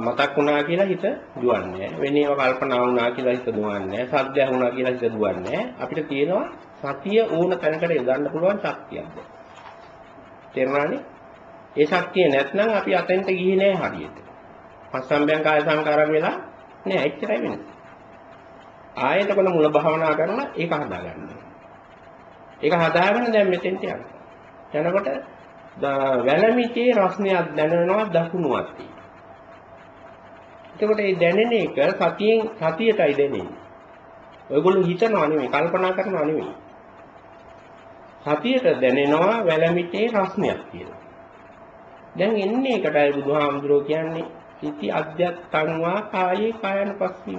Speaker 1: මතක් වුණා කියලා හිත දුවන්නේ වෙනේව කල්පනා වුණා කියලා හිත දුවන්නේ සද්ද ඇහුණා කියලා හිත දුවන්නේ අපිට තියෙනවා සතිය ඕන තැනකට යොදන්න පුළුවන් ශක්තියක්. තේරුණානේ? ඒ ශක්තිය නැත්නම් අපි අතෙන්ට ගිහි නෑ හරියට. පස්සම්බයං කාය සංකාරම් වෙලා නෑ එච්චරයි වෙන්නේ. ආයෙත් කොන මුල භාවනා කරලා ඒක හදාගන්න ඒක හදාගෙන දැන් මෙතෙන්ට යනවා යනකොට වැලමිටේ රස්නයක් දැනෙනවා දකුණුවත් එතකොට මේ දැනෙන එක සතියෙන් සතියටයි දැනෙන්නේ. ඔයගොල්ලෝ හිතනවා නෙමෙයි කල්පනා කරනවා නෙමෙයි. සතියට දැනෙනවා වැලමිටේ රස්නයක් කියලා. දැන් එන්නේ එකටයි බුදුහාමුදුරුවෝ කියන්නේ ඉති අධ්‍යත්තං වා කායේ කායන පස්සී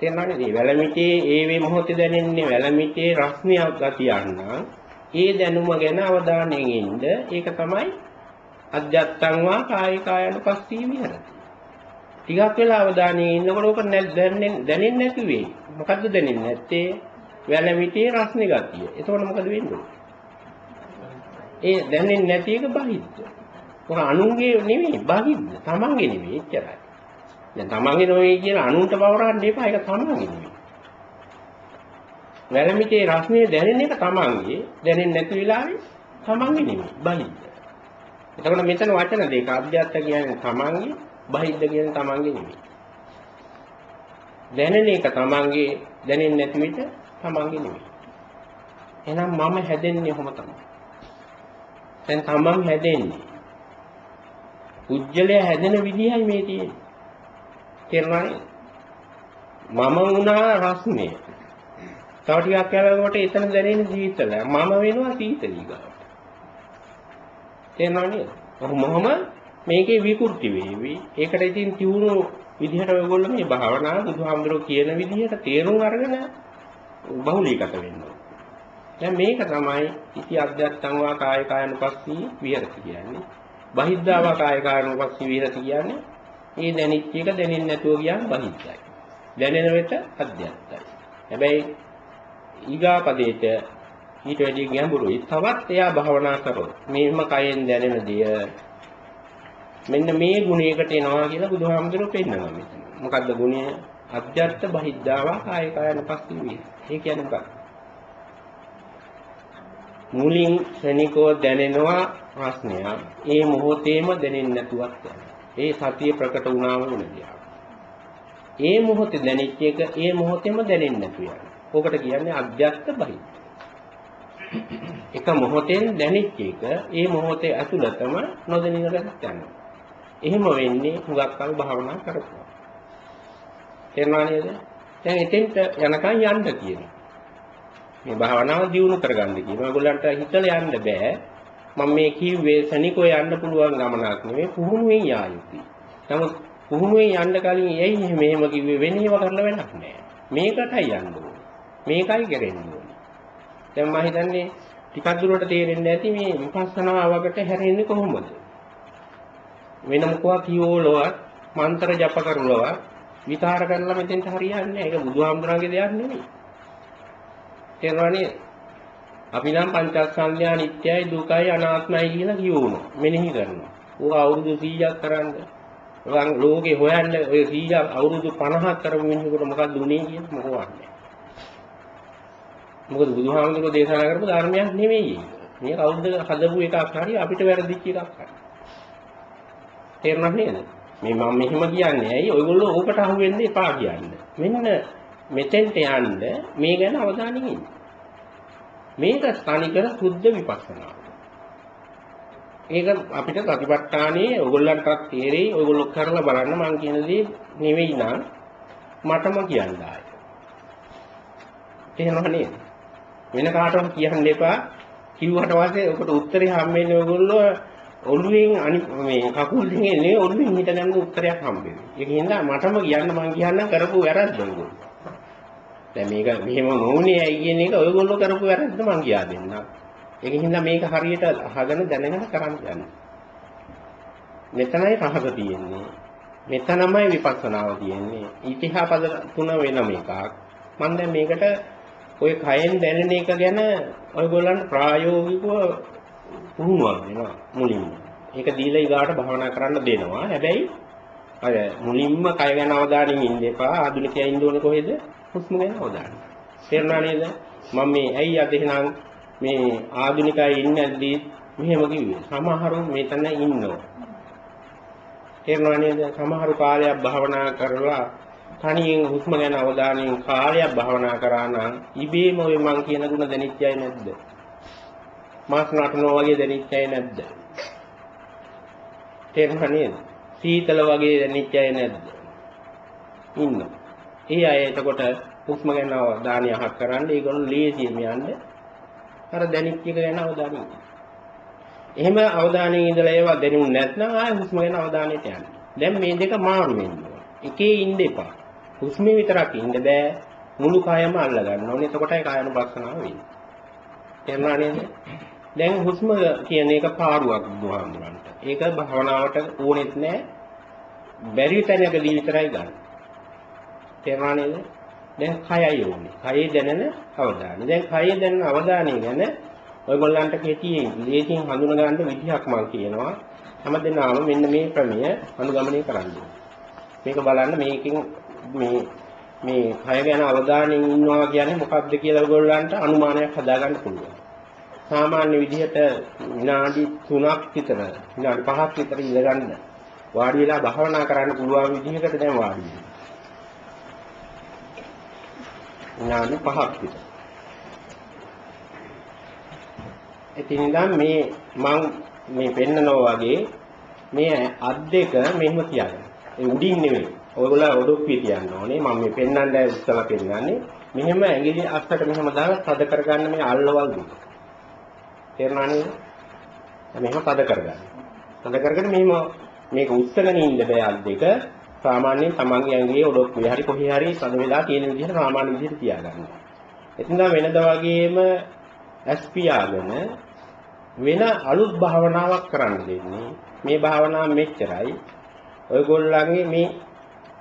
Speaker 1: විහෙර. තේරුණානේ මේ වැලමිටේ ඒ වේ මොහොතේ දැනෙන්නේ වැලමිටේ රස්නියක් ගතියන්නා ඒ දැනුම ගැන අවධානයෙන් ඉන්න ඒක තමයි අධ්‍යත්තං වා කාය කායනුපස්සී විහෙරති. ටිකක් වෙලා අවධානයෙන් ඉන්නකොට ඔක දැනෙන්නේ දැනෙන්නේ නැති වෙයි. මොකද්ද දැනෙන්නේ නැත්තේ? වැලමිටියේ රස්නේ ගතිය. එතකොට මොකද වෙන්නේ? ඒ දැනෙන්නේ නැති එක බහිද්ද. ඔක අනුන්ගේ නෙමෙයි බහිද්ද. තමන්ගේ නෙමෙයි එච්චරයි. දැන් තමන්ගේ නෙමෙයි කියලා අනුන්ට බවරන්න එපා. ඒක තමන්ගේ නෙමෙයි. වැරමිටේ රස්නේ දැනෙන එක තමන්ගේ දැනෙන්නේ නැති වෙලාවේ තමන්ගේ නෙමෙයි බහිද්ද. එතකොට මෙතන වචන දෙක අධ්‍යාත්ත කියන්නේ තමන්ගේ බහිද්ද කියන්නේ තමන්ගේ නෙමෙයි. දැනෙන එක තමන්ගේ දැනෙන්නේ නැති විට තමන්ගේ නෙමෙයි. එහෙනම් මම හැදෙන්නේ කොහොම තමයි? දැන් තමන් හැදෙන්නේ. උජ්ජලයා හැදෙන විදිහයි මේ තියෙන්නේ. තේරුණානේ? මම වුණා රස්නේ. තව ටිකක් යනකොට එතන දැනෙන සීතල. මම වෙනවා සීතලී ගාවට. තේරුණා නේද? මොහොම මේකේ විකෘති වේවි. ඒකට ඉතින් තියුණු විදිහට ඔයගොල්ලෝ මේ භාවනාව බුදුහාමුදුරුවෝ කියන විදිහට තේරුම් අරගෙන බහුලීගත වෙන්න දැන් මේක තමයි ඉති අධ්‍යත්තං වා කාය කායනුපස්සී විහෙරති කියන්නේ. බහිද්ධාවා කාය කායනුපස්සී විහෙරති කියන්නේ මේ දැනිච්ච එක දැනෙන්නේ නැතුව ගියාම බහිද්ධයි. දැනෙන වෙට අධ්‍යත්තයි. හැබැයි ඊගා පදේට ඊට වැඩි ගැඹුරුයි. තවත් එයා භාවනා කරොත් මේම කයෙන් දැනෙන දේ මෙන්න මේ ගුණයකට එනවා කියලා බුදුහාමුදුරුවෝ පෙන්නනවා මෙතන. මොකද්ද ගුණය? අධ්‍යත්ත බහිද්ධාවා කාය කායනුපස්සී විහෙරති. ඒ කියන්නේ මොකක්ද? මුලින් ශනිකව දැනෙනවා ප්‍රශ්නය. ඒ මොහොතේම දැනෙන්නේ නැතුවත් යනවා. ඒ සතිය ප්‍රකට වුණාම වෙන දෙයක්. ඒ මොහොතේ දැනෙච්ච එක ඒ මොහොතේම දැනෙන්නේ නැතු යනවා. ඕකට කියන්නේ අධ්‍යත්ත බහි. එක මොහොතෙන් දැනෙච්ච එක ඒ මොහොතේ ඇතුළතම නොදැනෙන ගතියක් යනවා. එහෙම වෙන්නේ හුඟක් කල් භාවනා කරපුවා. තේරුණා නේද? දැන් එතෙන්ට යනකම් යන්න කියනවා. මේ භාවනාව දියුණු කරගන්න කියනවා. ඔයගොල්ලන්ට හිතලා යන්න බෑ. මම මේ කිව්වේ සනිකෝ යන්න පුළුවන් ගමනක් නෙවෙයි පුහුණුවෙන් යා යුතුයි. නමුත් පුහුණුවෙන් යන්න කලින් එයි මෙහෙම කිව්වේ වෙන ඒවා කරන්න වෙනක් නෑ. මේකටයි යන්න ඕනේ. මේකයි කරෙන්න ඕනේ. දැන් මම හිතන්නේ ටිකක් දුරට තේරෙන්නේ නැති මේ විපස්සනාවකට හැරෙන්නේ කොහොමද? වෙන මොකවා කියෝලවත් මන්ත්‍ර ජප කරුලවත් විකාර කරලා මෙතෙන්ට හරියන්නේ නැහැ. ඒක බුදුහාමුදුරන්ගේ දෙයක් නෙමෙයි. තේරුණා නේද? අපි නම් පංචස්කන්ධය නිට්ටයයි දුකයි අනාත්මයි කියලා කියවනවා. මෙනෙහි කරනවා. ඕක අවුරුදු 100ක් කරන්ද? වන් ලෝකේ හොයන්න ඔය 100ක් අවුරුදු 50ක් කරපු මිනිහෙකුට මොකක්ද උනේ කියලා මොකවන්නේ. මොකද බුදුහාමුදුරුවෝ දේශනා කරපු ධර්මයක් නෙමෙයි. මේක අවුරුද්ද හදපු එකක් හරි අපිට වැරදිච්ච එකක් හරි. තේරුණා නේද? මේ මම මෙහෙම කියන්නේ ඇයි ඔයගොල්ලෝ ඕකට අහු වෙන්න එපා කියන්නේ. මෙන්න මෙතෙන්ට යන්න මේ ගැන අවධානයෙන් ඉන්න. මේක ස්ථානිකර සුද්ධ විපස්සනා. ඒක අපිට ප්‍රතිපත්තානේ ඔයගොල්ලන්ටත් තේරෙයි ඔයගොල්ලෝ කරලා බලන්න මම කියන දේ නෙවෙයි නම් මටම කියන්න ආයේ. එහෙම නේද? වෙන කාටවත් කියන්න එපා. කිව්වට පස්සේ ඔකට උත්තරේ හම්බෙන්නේ ඔයගොල්ලෝ ඔළුවෙන් අනි මේ කකුල් දෙකෙන් නේ ඔළුවෙන් හිටගන්න උත්තරයක් හම්බෙන්නේ. ඒක හින්දා මටම කියන්න මං කියන්නම් කරපු වැරද්ද ඔයගොල්ලෝ. දැන් මේක මෙහෙම නොවුනේ ඇයි කියන එක ඔයගොල්ලෝ කරපු වැරද්ද මං කියා දෙන්නම්. ඒක හින්දා මේක හරියට අහගෙන දැනගෙන කරන්න යන්න. මෙතනයි රහස තියෙන්නේ. මෙතනමයි විපස්සනාව තියෙන්නේ. ඊතිහා පද තුන වෙනම එකක්. මම දැන් මේකට ඔය කයෙන් දැනෙන එක ගැන ඔයගොල්ලන්ට ප්‍රායෝගිකව පුහුණුවක් දෙනවා මුලින්ම. ඒක දීලා ඊගාට භවනා කරන්න දෙනවා. හැබැයි අර මුලින්ම කය ගැන අවධානයෙන් ඉන්න එපා. ආධුනිකයා ඉන්න ඕනේ කොහෙද? හුස්ම ගැන අවධානය. තේරුණා නේද? මම මේ ඇයි අද එහෙනම් මේ ආධුනිකයා ඉන්නේ නැද්දී මෙහෙම කිව්වේ. සමහරු මෙතන ඉන්නවා. තේරුණා නේද? සමහරු කාලයක් භවනා කරලා තනියෙන් හුස්ම ගැන අවධානයෙන් කාලයක් භවනා කරා නම් ඉබේම ඔය මං කියන ಗುಣ දැනෙච්චයි නැද්ද? මාස් නටනවා වගේ දැනෙච්ච අය නැද්ද? තේරුණා නේද? සීතල වගේ දැනෙච්ච අය නැද්ද? ඉන්නවා. ඒ අය එතකොට හුස්ම ගැන අවධානය අහක් කරන්න ඒගොල්ලෝ ලේසියෙන් යන්න අර දැනෙච්ච එක ගැන අවධානය එහෙම අවධානයෙන් ඉඳලා ඒවා දැනුනේ නැත්නම් ආයෙ හුස්ම ගැන අවධානයට යන්න. දැන් මේ දෙක මාරු වෙනවා. එකේ ඉන්න එපා. හුස්මේ විතරක් ඉන්න බෑ. මුළු කයම අල්ල ගන්න ඕනේ. එතකොටයි කායන බස්සනාව වෙන්නේ. තේරුණා නේද? දැන් හුස්ම කියන එක පාරුවක් බුදුහාමුදුරන්ට. ඒක භවනාවට ඕනෙත් නෑ. බැරි තැනකදී විතරයි ගන්න. තේරුණා නේද? දැන් කයයි ඕනේ. කයේ දැනෙන අවධානය. දැන් කයේ දැනෙන අවධානය ගැන ඔයගොල්ලන්ට කෙටියෙන් ලේසියෙන් හඳුන ගන්න විදිහක් මම කියනවා. හැමදෙනාම මෙන්න මේ ක්‍රමය අනුගමනය කරන්න මේක බලන්න මේකෙන් මේ මේ කය ගැන අවධානයෙන් ඉන්නවා කියන්නේ මොකක්ද කියලා ඔයගොල්ලන්ට අනුමානයක් හදාගන්න පුළුවන්. සාමාන්‍ය විදිහට විනාඩි 3ක් විතර විනාඩි 5ක් විතර ඉඳගන්න වාඩි වෙලා භාවනා කරන්න පුළුවන් විදිහකට දැන් වාඩි වෙනවා. විනාඩි 5ක් විතර. ඉතින් ඉඳන් මේ මං මේ පෙන්නනවා වගේ මේ අත් දෙක මෙහෙම තියාගන්න. ඒ උඩින් නෙවෙයි. ඔයගොල්ලෝ ඔඩොක්කුවේ තියන්න ඕනේ. මම මේ පෙන්නන්න ඉස්සලා පෙන්නන්නේ. මෙහෙම ඇඟිලි අස්සට මෙහෙම දාලා තද කරගන්න මේ අල්ලවල් දුක. තේරුණා නේද? මෙහෙම තද කරගන්න. තද කරගෙන මෙහෙම මේක උස්සගෙන ඉන්න බෑ අත් දෙක. සාමාන්‍යයෙන් තමන්ගේ ඇඟේ ඔඩොක්කුවේ හරි කොහේ හරි තද වෙලා තියෙන විදිහට සාමාන්‍ය විදිහට තියාගන්න. එතන වෙනද වගේම ඇස් පියාගෙන වෙන අලුත් භාවනාවක් කරන්න දෙන්නේ. මේ භාවනාව මෙච්චරයි. ඔයගොල්ලන්ගේ මේ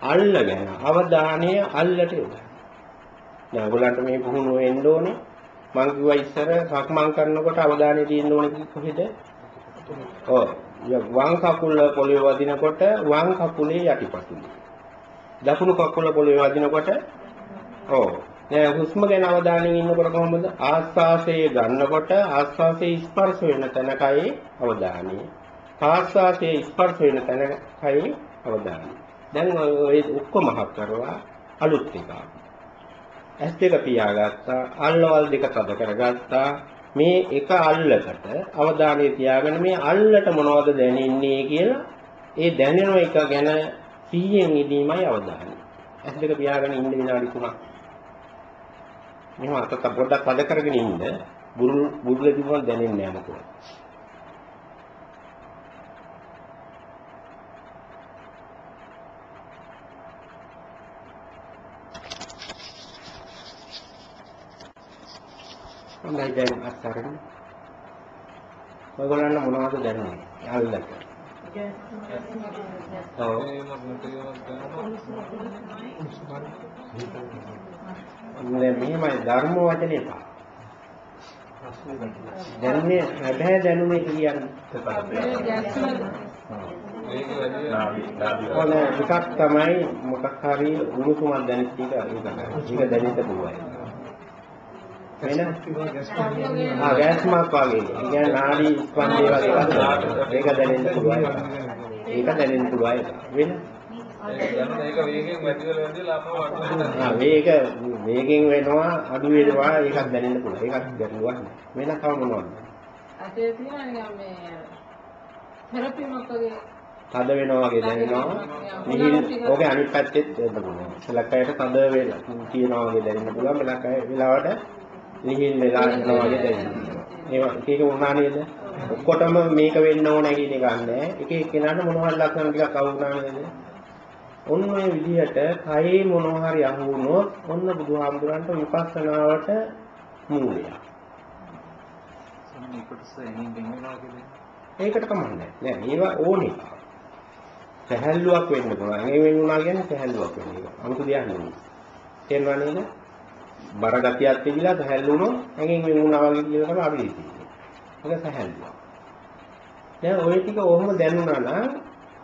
Speaker 1: අල්ලගෙන අවධානය අල්ලට යොදන්න. දැන් ඔයගොල්ලන්ට මේ පුහුණුව වෙන්න ඕනේ. මං කිව්වා ඉස්සර සක්මන් කරනකොට අවධානය තියෙන්න ඕනේ කොහෙද? ඔව්. වම් කකුල පොළවේ වදිනකොට වම් කකුලේ යටිපතුලේ. දකුණු කකුල පොළවේ වදිනකොට ඔව්. දැන් හුස්ම ගැන අවධානයෙන් ඉන්නකොට කොහොමද? ආස්වාසයේ ගන්නකොට ආස්වාසයේ ස්පර්ශ වෙන තැනකයි අවධානය. ආස්වාසයේ ස්පර්ශ වෙන තැනකයි අවධානය. දැන් ඔය ඔක්කොම හක් කරලා අලුත් එකක්. ඇස් දෙක පියාගත්තා, අල්ලවල් දෙක තද කරගත්තා. මේ එක අල්ලකට අවධානය තියාගෙන මේ අල්ලට මොනවද දැනෙන්නේ කියලා ඒ දැනෙන එක ගැන 100න් ඉදීමයි අවධානය. ඇස් දෙක පියාගෙන ඉන්න විනාඩි 3ක්. මෙහෙම අතට පොඩ්ඩක් පද කරගෙන ඉන්න බුරුල් බුරුල දිනුවා දැනෙන්නේ නැහැ මොකද. හොඳයි දැන් අත්තරගෙන. ඔයගොල්ලන්ට මොනවද දැනෙන්නේ? අල්ලක. ඔව්. දැන් මෙහෙමයි ධර්ම වචනේ පා. දැනුනේ හැබැයි දැනුනේ කියන්නේ. ඔන්න එකක් තමයි මොකක් හරි උණුසුමක් දැනෙච්ච එක ඒක ඒක දැනෙන්න පුළුවන්. වෙන ආ ගෑස්මක් වගේ. ඒ කියන්නේ නාඩි ස්පන්දය වගේ එකක්. ඒක දැනෙන්න පුළුවන්. ඒක දැනෙන්න පුළුවන්. වෙන
Speaker 2: ඒක වේගයෙන් වැඩි වෙලා වැඩිලා අපව වටනවා.
Speaker 1: ආ වේග වේගෙන් වෙනවා අඩු වෙනවා ඒකක් දැනෙන්න පුළුවන්. ඒකක් ගැටලුවක් නෑ. වෙන තව මොනවද?
Speaker 3: අතේ තියෙන නිකන් මේ තෙරපි මොකගේ
Speaker 1: තද වෙනවා වගේ දැනෙනවා. මිහිල් ඕකේ අනිත් පැත්තෙත් වෙන්න පුළුවන්. සලකයට තද වෙලා තියෙනවා වගේ දැනෙන්න පුළුවන්. මෙලකය වෙලාවට මිහිල් වෙලා යනවා වගේ දැනෙනවා. ඒවා එක එක වුණා නේද? ඔක්කොටම මේක වෙන්න ඕන කියන එකක් නෑ. එක එක්කෙනාට මොනවා හරි ලක්ෂණ ටිකක් අවු වුණා නේද? ඔන්න ඔය විදිහට කයේ මොනවා හරි අහු වුණොත් ඔන්න බුදුහාමුදුරන්ට විපස්සනාවට
Speaker 2: කියන්නේ.
Speaker 1: ඒකට කමන්නේ නෑ. ඒවා ඕනේ. සැහැල්ලුවක් වෙන්න පුළුවන්. ඒ වෙන වුණා කියන්නේ සැහැල්ලුවක් වෙන එක. අමුතු දෙයක් නෙමෙයි. තේරුණා නේද? බර ගතියක් තිබිලා සැහැල්ලු වුණොත් ඇඟෙන් වෙන වුණා වගේ කියලා තමයි අපි හිතන්නේ. ඒක සැහැල්ලුවක්. දැන් ওই ටික ඔහොම දැනුණා නම්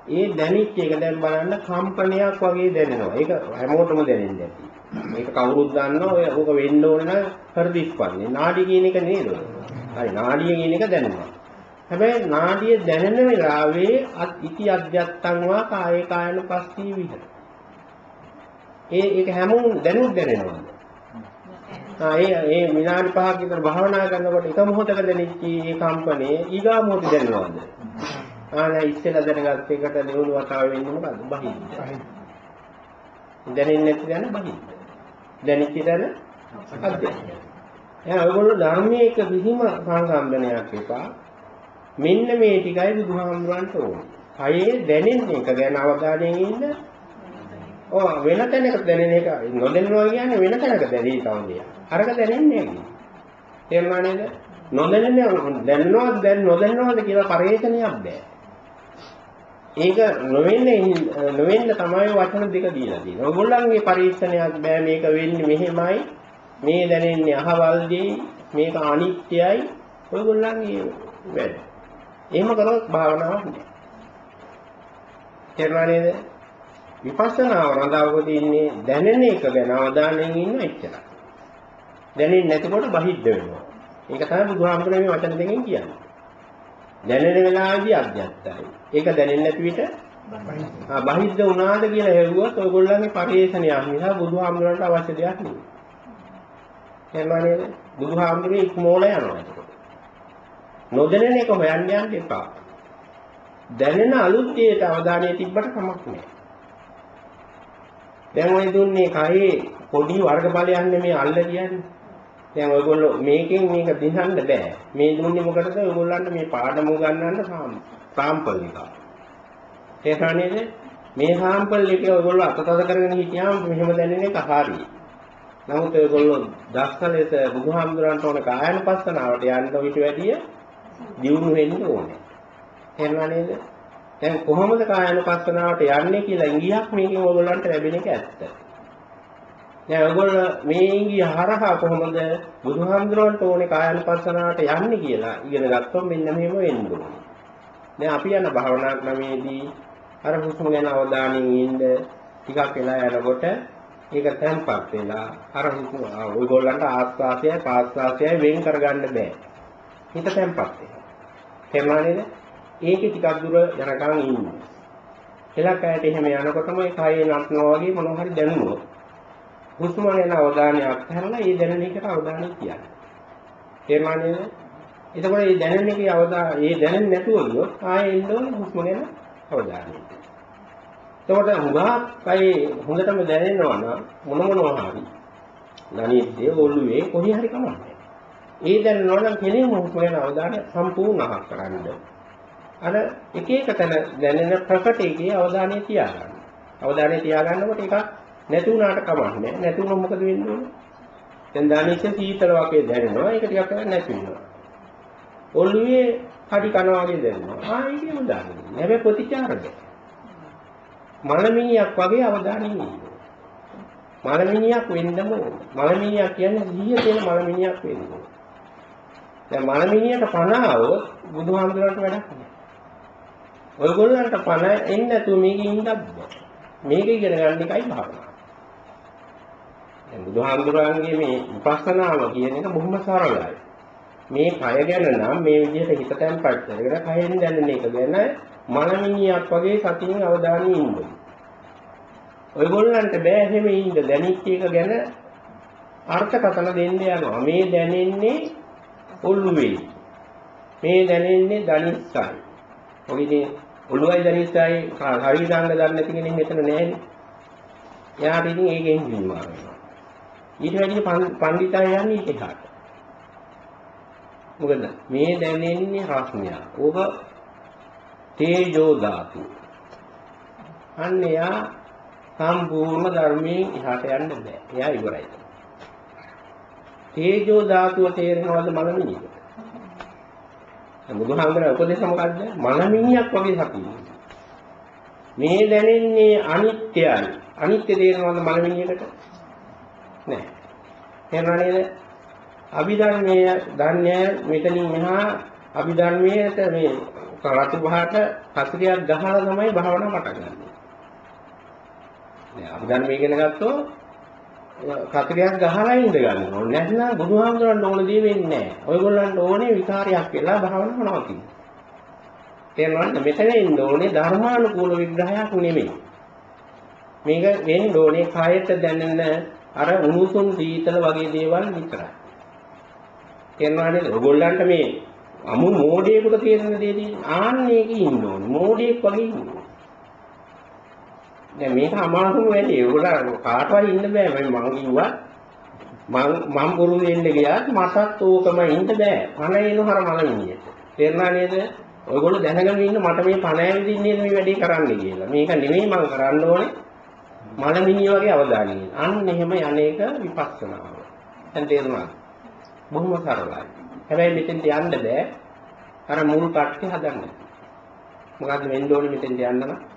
Speaker 1: ඒ දැනිච්ච එක දැන් බලන්න කම්පනයක් වගේ දැනෙනවා. ඒක හැමෝටම දැනෙන්නේ නැති. මේක කවුරුත් දන්නවා ඔය ඕක වෙන්න ඕන නම් හෘදිස්පන්නේ. නාඩි කියන එක නේද? හරි නාඩිය කියන එක දැනෙනවා. හැබැයි නාඩිය දැනෙන වෙලාවේ අත් ඉති අධ්‍යත්තං වා කායේ කායන පස්සී විහෙර. ඒ ඒක හැමෝම දැනුත් දැනෙනවා. ආ ඒ ඒ විනාඩි 5ක් විතර භාවනා කරනකොට එක මොහොතක දැනෙච්ච මේ කම්පනේ ඊගා මොහොතේ දැනෙනවද? ආ නෑ ඉස්සෙල්ලා දැනගත්ත එකට දෙවුණු වතාව වෙන්නේ මොකද්ද? බහින්න. දැනෙන්නේ නැති දැන බහින්න. දැනෙච්ච දැන අධ්‍යයනය. එහෙනම් ඔයගොල්ලෝ ධර්මයේ එක කිසිම සංසන්දනයක් එපා. මෙන්න මේ ටිකයි බුදුහාමුදුරන්ට ඕනේ. කයේ දැනෙන එක ගැන අවධානයෙන් ඉන්න. ඔව් වෙන තැනක දැනෙන එක නොදැනෙනවා කියන්නේ වෙන තැනක දැනී තමයි. අරක දැනෙන්නේ නැහැ. තේරුණා නේද? නොදැනෙන දැනනවද දැන් නොදැනනවද කියලා පරිේශනයක් බෑ. ඒක නොවෙන්නේ නොවෙන්න තමයි වචන දෙක දීලා තියෙන්නේ. ඔයගොල්ලන්ගේ පරීක්ෂණයක් බෑ මේක වෙන්නේ මෙහෙමයි. මේ දැනෙන්නේ අහවල් දෙයි මේක අනිත්‍යයි. ඔයගොල්ලන්ගේ වැඩ. එහෙම කරොත් භාවනාවක් නෑ. තේරුණා නේද? විපස්සනාව රඳාවක තියෙන්නේ දැනෙන එක ගැන අවධානයෙන් ඉන්න එච්චරයි. දැනෙන්නේ නැතිකොට බහිද්ද වෙනවා. ඒක තමයි බුදුහාමුදුරනේ මේ වචන දෙකෙන් කියන්නේ. දැනෙන වෙලාවේදී අධ්‍යත්තයි. ඒක දැනෙන්නේ නැති විට ආ බහිද්ද වුණාද කියලා හෙව්වොත් ඔයගොල්ලන්ගේ පරිේශනයක් නිසා බුදුහාමුදුරන්ට අවශ්‍ය දෙයක් නෙවෙයි. එහෙම නේද? බුදුහාමුදුරේ ඉක්මෝල යනවා. නොදැනෙන එක හොයන්න යන්න එපා. දැනෙන අලුත් දේට අවධානය තිබ්බට කමක් නැහැ. දැන් ඔය දුන්නේ කයේ පොඩි වර්ගඵලයක් නෙමෙයි අල්ල කියන්නේ. දැන් ඔයගොල්ලෝ මේකෙන් මේක දිහන්න බෑ. මේ දුන්නේ මොකටද? ඔයගොල්ලන්ට මේ පාඩම උගන්වන්න සාම්පල් එකක්. තේරුණා නේද? මේ සාම්පල් එකේ ඔයගොල්ලෝ අතතද කරගෙන හිටියාම මෙහෙම දැනෙන එක හරියි. නමුත් ඔයගොල්ලෝ දස්සලෙත බුදුහාමුදුරන්ට ඕන කායනුපස්සනාවට යන්න ඔයිට වැඩිය දියුණු වෙන්න ඕනේ. තේරුණා නේද? දැන් කොහොමද කායනුපස්සනාවට යන්නේ කියලා ඉංගියක් මේකෙන් ඔයගොල්ලන්ට ලැබෙන එක ඇත්ත. දැන් ඔයගොල්ලෝ මේ ඉංගිය හරහා කොහොමද බුදුහාමුදුරන්ට ඕනේ කායනුපස්සනාවට යන්නේ කියලා ඉගෙන ගත්තොත් මෙන්න මෙහෙම වෙන්න ඕනේ. දැන් අපි යන භාවනා ක්‍රමේදී අර හුස්ම ගැන අවධානයෙන් ඉන්න ටිකක් වෙලා යනකොට ඒක තැම්පත් වෙලා අර හුස්ම ඔයගොල්ලන්ට ආස්වාසයයි පාස්වාසයයි වෙන් කරගන්න බෑ. හිත තැම්පත් වෙනවා. තේරුණා නේද? ඒකේ ටිකක් දුර යනකම් ඉන්න. එලකයට එහෙම යනකොටම ඒ කයේ නටනවා වගේ මොනවා හරි දැනුනොත් හුස්ම ගැන අවධානයක් අත්හැරලා ඒ දැනෙන එකට අවධානය තියන්න. තේරුණා නේද? එතකොට මේ දැනෙන එකේ අවධානය ඒ දැනෙන්නේ නැතුව ගියොත් ආයෙ එන්න ඕනේ හුස්ම ගැන අවධානය. එතකොට හුඟා කයි හොඳටම දැනෙනවා නම් මොන මොනවා හරි ධනියේ ඔළුවේ කොහේ හරි කමන්නේ. ඒ දැනනවා නම් කෙනෙක් හුස්ම ගැන අවධානය සම්පූර්ණ අහක් කරන්න. අර එක එක තැන දැනෙන ප්‍රකටයේ අවධානය තියාගන්න. අවධානය තියාගන්නකොට එකක් නැති වුණාට කමන්නේ. නැති වුණොත් මොකද වෙන්නේ? දැන් ධනියේ සීතල වගේ දැනෙනවා. ඒක ටිකක් කරලා නැති වෙනවා. ඔළුවේ කඩි කනවා වගේ දැනෙනවා. ආ ඒකේම දාන්න. හැබැයි ප්‍රතිචාරද? මලමිණියක් වගේ අවධානයෙන් ඉන්න. මලමිණියක් වෙන්නම ඕන. මලමිණියක් කියන්නේ සිහිය තියෙන මලමිණියක් වෙන්න ඕන. දැන් මලමිණියට පණ આવොත් බුදුහාමුදුරන්ට වැඩක් නැහැ. ඔයගොල්ලන්ට පණ එන්නේ නැතුව මේකේ ඉන්නත් බෑ. මේක ඉගෙන ගන්න එකයි භාවනාව. දැන් බුදුහාමුදුරන්ගේ මේ විපස්සනාව කියන එක බොහොම සරලයි. මේ කය ගැන නම් මේ විදිහට හිත තැම්පත් කරගෙන කයෙන් දැනෙන එක ගැන මනමිනියක් වගේ සතියෙන් අවධානය ඉන්න. ඔයගොල්ලන්ට බෑ එහෙම ඉන්න දැනිච්ච එක ගැන අර්ථකථන දෙන්න යනවා. මේ දැනෙන්නේ ඔළුවේ. මේ දැනෙන්නේ දනිස්සයි. ඔයදී ඔළුවයි දනිස්සයි හරි දාන්න දන්නේ නැති කෙනෙක් මෙතන නැහැනේ. එයාට ඉතින් ඒකෙන් ජීවමාන වෙනවා. ඊට වැඩිය පඬිතය යන්නේ ඊට එහාට. මොකද මේ දැනෙන්නේ රස්නිය. ඕක තේජෝ ධාතු. අන්න එයා සම්පූර්ණ ධර්මයෙන් එහාට යන්න බෑ. එයා ඉවරයි. තේජෝ ධාතුව තේරෙනවද මනමිනියට? බුදුහාමුදුරුවෝ උපදේශ මොකද්ද? මනමිනියක් වගේ සතිය. මේ දැනෙන්නේ අනිත්‍යයි. අනිත්‍ය තේරෙනවද මනමිනියකට? නෑ. තේරෙනව නේද? අභිධර්මයේ ධර්මය මෙතනින් මෙහා අභිධර්මයට මේ රතු පහට කතරියක් ගහලා තමයි භාවනාව පටන් ගන්න. දැන් අභිධර්මයේ ඉගෙන ගත්තොත් කතරියක් ගහලා ඉඳ ගන්න ඕනේ. නැත්නම් බුදුහාමුදුරන්ට ඕන දේ වෙන්නේ නැහැ. ඔයගොල්ලන්ට ඕනේ විකාරයක් වෙලා භාවනාව නවතින්න. තේරෙනවද? මෙතන ඉන්න ඕනේ ධර්මානුකූල විග්‍රහයක් නෙමෙයි. මේක වෙන්න ඕනේ කායයට දැනෙන අර උණුසුම් සීතල වගේ දේවල් විතරයි. තේරෙනවද? ඔයගොල්ලන්ට මේ අමු මෝඩයෙකුට තේරෙන දෙයදී ආන්නේක ඉන්න ඕනේ. මෝඩයෙක් වගේ ඉන්න ඕනේ. දැන් මේක අමාරුම වැඩි. ඒගොල්ලෝ කාටවත් ඉන්න බෑ. මම කිව්වා මම මම පුරුදු වෙන්න ගියාත් මටත් ඕකම ඉන්න බෑ. පණ එන හර මල ඉන්නේ. තේරුණා නේද? ඔයගොල්ලෝ දැනගෙන ඉන්න මට මේ පණ ඇවිදින්නේ මේ වැඩේ කරන්න කියලා. මේක නෙමෙයි මම කරන්න ඕනේ. මලමිණිය වගේ අවධානය. අන්න එහෙම යන්නේක විපස්සනාව. දැන් තේරුණාද? බොහොම සරලයි. හැබැයි මෙතෙන්ට යන්න බෑ. අර මුල් කට්ටි හදන්න. මොකද්ද වෙන්න ඕනේ මෙතෙන්ට යන්න නම්?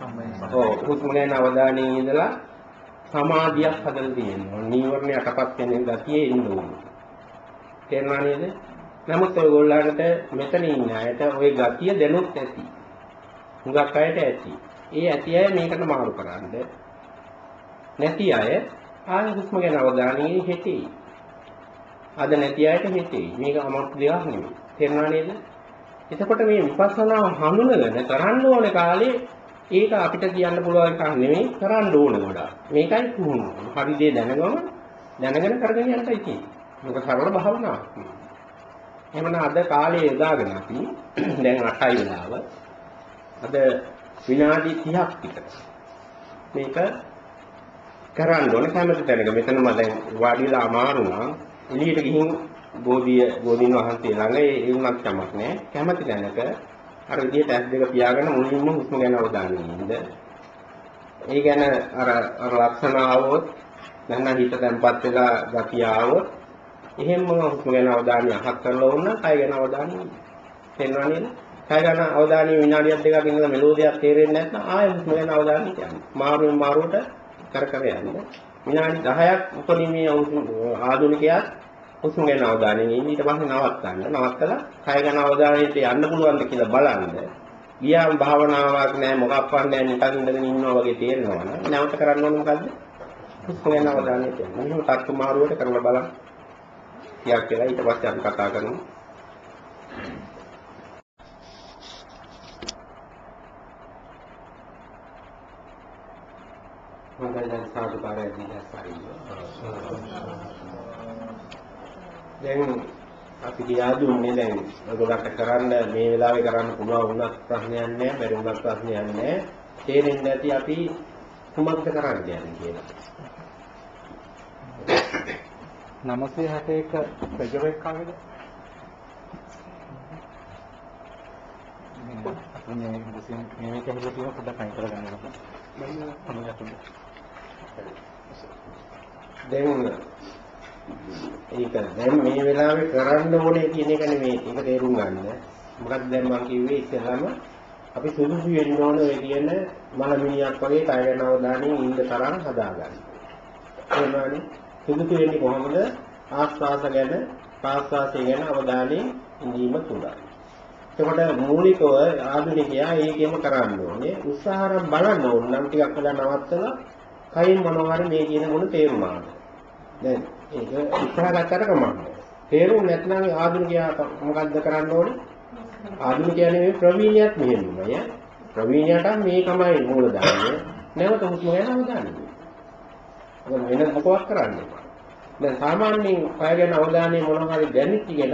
Speaker 1: ඔව් හුස්ම ගැන අවධානයෙන් ඉඳලා සමාධියක් හදලා තියෙනවා. නීවරණ යටපත් වෙන ගතියේ ඉන්න ඕනේ. තේරුණා නේද? නමුත් ඔයගොල්ලන්ට මෙතන ඉන්න අයට ওই ගතිය දැනුත් ඇති. හුඟක් අයට ඇති. ඒ ඇති අය මේකට මාරු කරන්න. නැති අය ආයෙ හුස්ම ගැන අවධානයෙන් හිතේ. අද නැති අයට හිතේ. මේක අමත් දෙයක් නෙමෙයි. තේරුණා නේද? එතකොට මේ විපස්සනාව හඳුනගෙන කරන්න ඕන කාලේ ඒක අපිට කියන්න පුළුවන් එකක් නෙමෙයි කරන්න ඕන ගොඩාක්. මේකයි පුහුණුව. හරි දේ දැනගම දැනගෙන කරගෙන යන්නයි තියෙන්නේ. මේක සරල භාවනාවක්. එහෙමනම් අද කාලේ යොදාගෙන අපි [clears throat] දැන් 8යි වෙලාව. අද විනාඩි 30ක් විතර මේක කරන්න ඕන කැමති තැනක. මෙතනම දැන් වාඩිලා අමාරු නම් එළියට ගිහින් බෝධිය බෝධින් වහන්සේ ළඟ ඒ ඒ උනත් කමක් නැහැ. කැමති තැනක අර විදිහට ඇස් දෙක පියාගෙන මුලින්ම හුස්ම ගැන අවධානය යොමුද. ඒ ගැන අර අර ලක්ෂණ ආවොත් නැත්නම් හිත තැම්පත් වෙලා ගතිය ආවොත් එහෙම හුස්ම ගැන අවධානය අහක් කරලා වුණ කය ගැන අවධානය යොමු. තේරෙනව නේද? කය ගැන අවධානය විනාඩියක් දෙකක් ඉඳලා මෙලෝදියක් තේරෙන්නේ නැත්නම් ආයෙ හුස්ම ගැන අවධානය යොමු. මාරුවෙන් මාරුවට කර කර යන්න. විනාඩි 10ක් උපරිමයේ ආධුනිකයා හුස්ම ගැන අවධානයෙන් ඉන්න ඊට පස්සේ නවත්තන්න. නවත්තලා කය ගැන අවධානයට යන්න පුළුවන්ද කියලා බලන්න. ගියාම භාවනාවක් නැහැ මොකක්වත් නැහැ නිකන් ඉඳගෙන ඉන්නවා වගේ තේරෙනවා නම් නැවත කරන්න ඕනේ මොකද්ද? හුස්ම ගැන අවධානයට යන්න. මෙහෙම තත්තු මාරුවට කරලා බලන්න. ටිකක් වෙලා ඊට පස්සේ අපි කතා කරමු. හොඳයි දැන් සාදුකාරය දීලා සාරින්න. දැන් අපි කියා දුන්නේ දැන් ඔයගොල්ලන්ට කරන්න මේ වෙලාවේ කරන්න පුළුවන් වුණත් ප්‍රශ්නයක් නැහැ, බැරි වුණත් ප්‍රශ්නයක් නැහැ. තේරෙන්නේ නැති අපි කුමක්ද කරන්න යන්නේ කියලා.
Speaker 4: 961 ප්‍රජවෙක් කාගේද? මේ මේ මේක හදලා තියෙන පොඩ්ඩක් අයින් කරගන්න ඕන. මම යතුනේ.
Speaker 1: දැන් ඒක දැන් මේ වෙලාවේ කරන්න ඕනේ කියන එක නෙමෙයි. ඒක තේරුම් ගන්න. මොකද දැන් මම කිව්වේ ඉස්සෙල්ලාම අපි සුදුසු වෙන්න ඕන ඔය කියන මලමිනියක් වගේ කය ගැන අවධානයෙන් ඉන්න තරම් හදාගන්න. එහෙමනේ සුදුසු වෙන්නේ කොහොමද? ආස්වාස ගැන, ප්‍රාස්වාසය ගැන අවධානයෙන් ඉඳීම තුලයි. එතකොට මූලිකව ආධුනිකයා ඒකෙම කරන්න ඕනේ. උත්සාහයෙන් බලන්න ඕන නම් ටිකක් වෙලා නවත්තලා කයින් මොනවා හරි මේ කියන මොන තේරුම ආවද? දැන් ඒක උත්සාහ ගන්නට කමන්නේ. තේරුම් නැත්නම් ආධුනිකයා මොකද්ද කරන්න ඕනේ? ආධුනිකයා නෙමෙයි ප්‍රවීණයත් මෙහෙමයි. ප්‍රවීණයට මේකමයි මූල දාන්නේ. නැවත හුස්ම ගැන අවධානය යොමු. වෙන මොකවත් කරන්නේ දැන් සාමාන්‍යයෙන් කය ගැන අවධානය මොනවා හරි දැනෙච්ච කෙන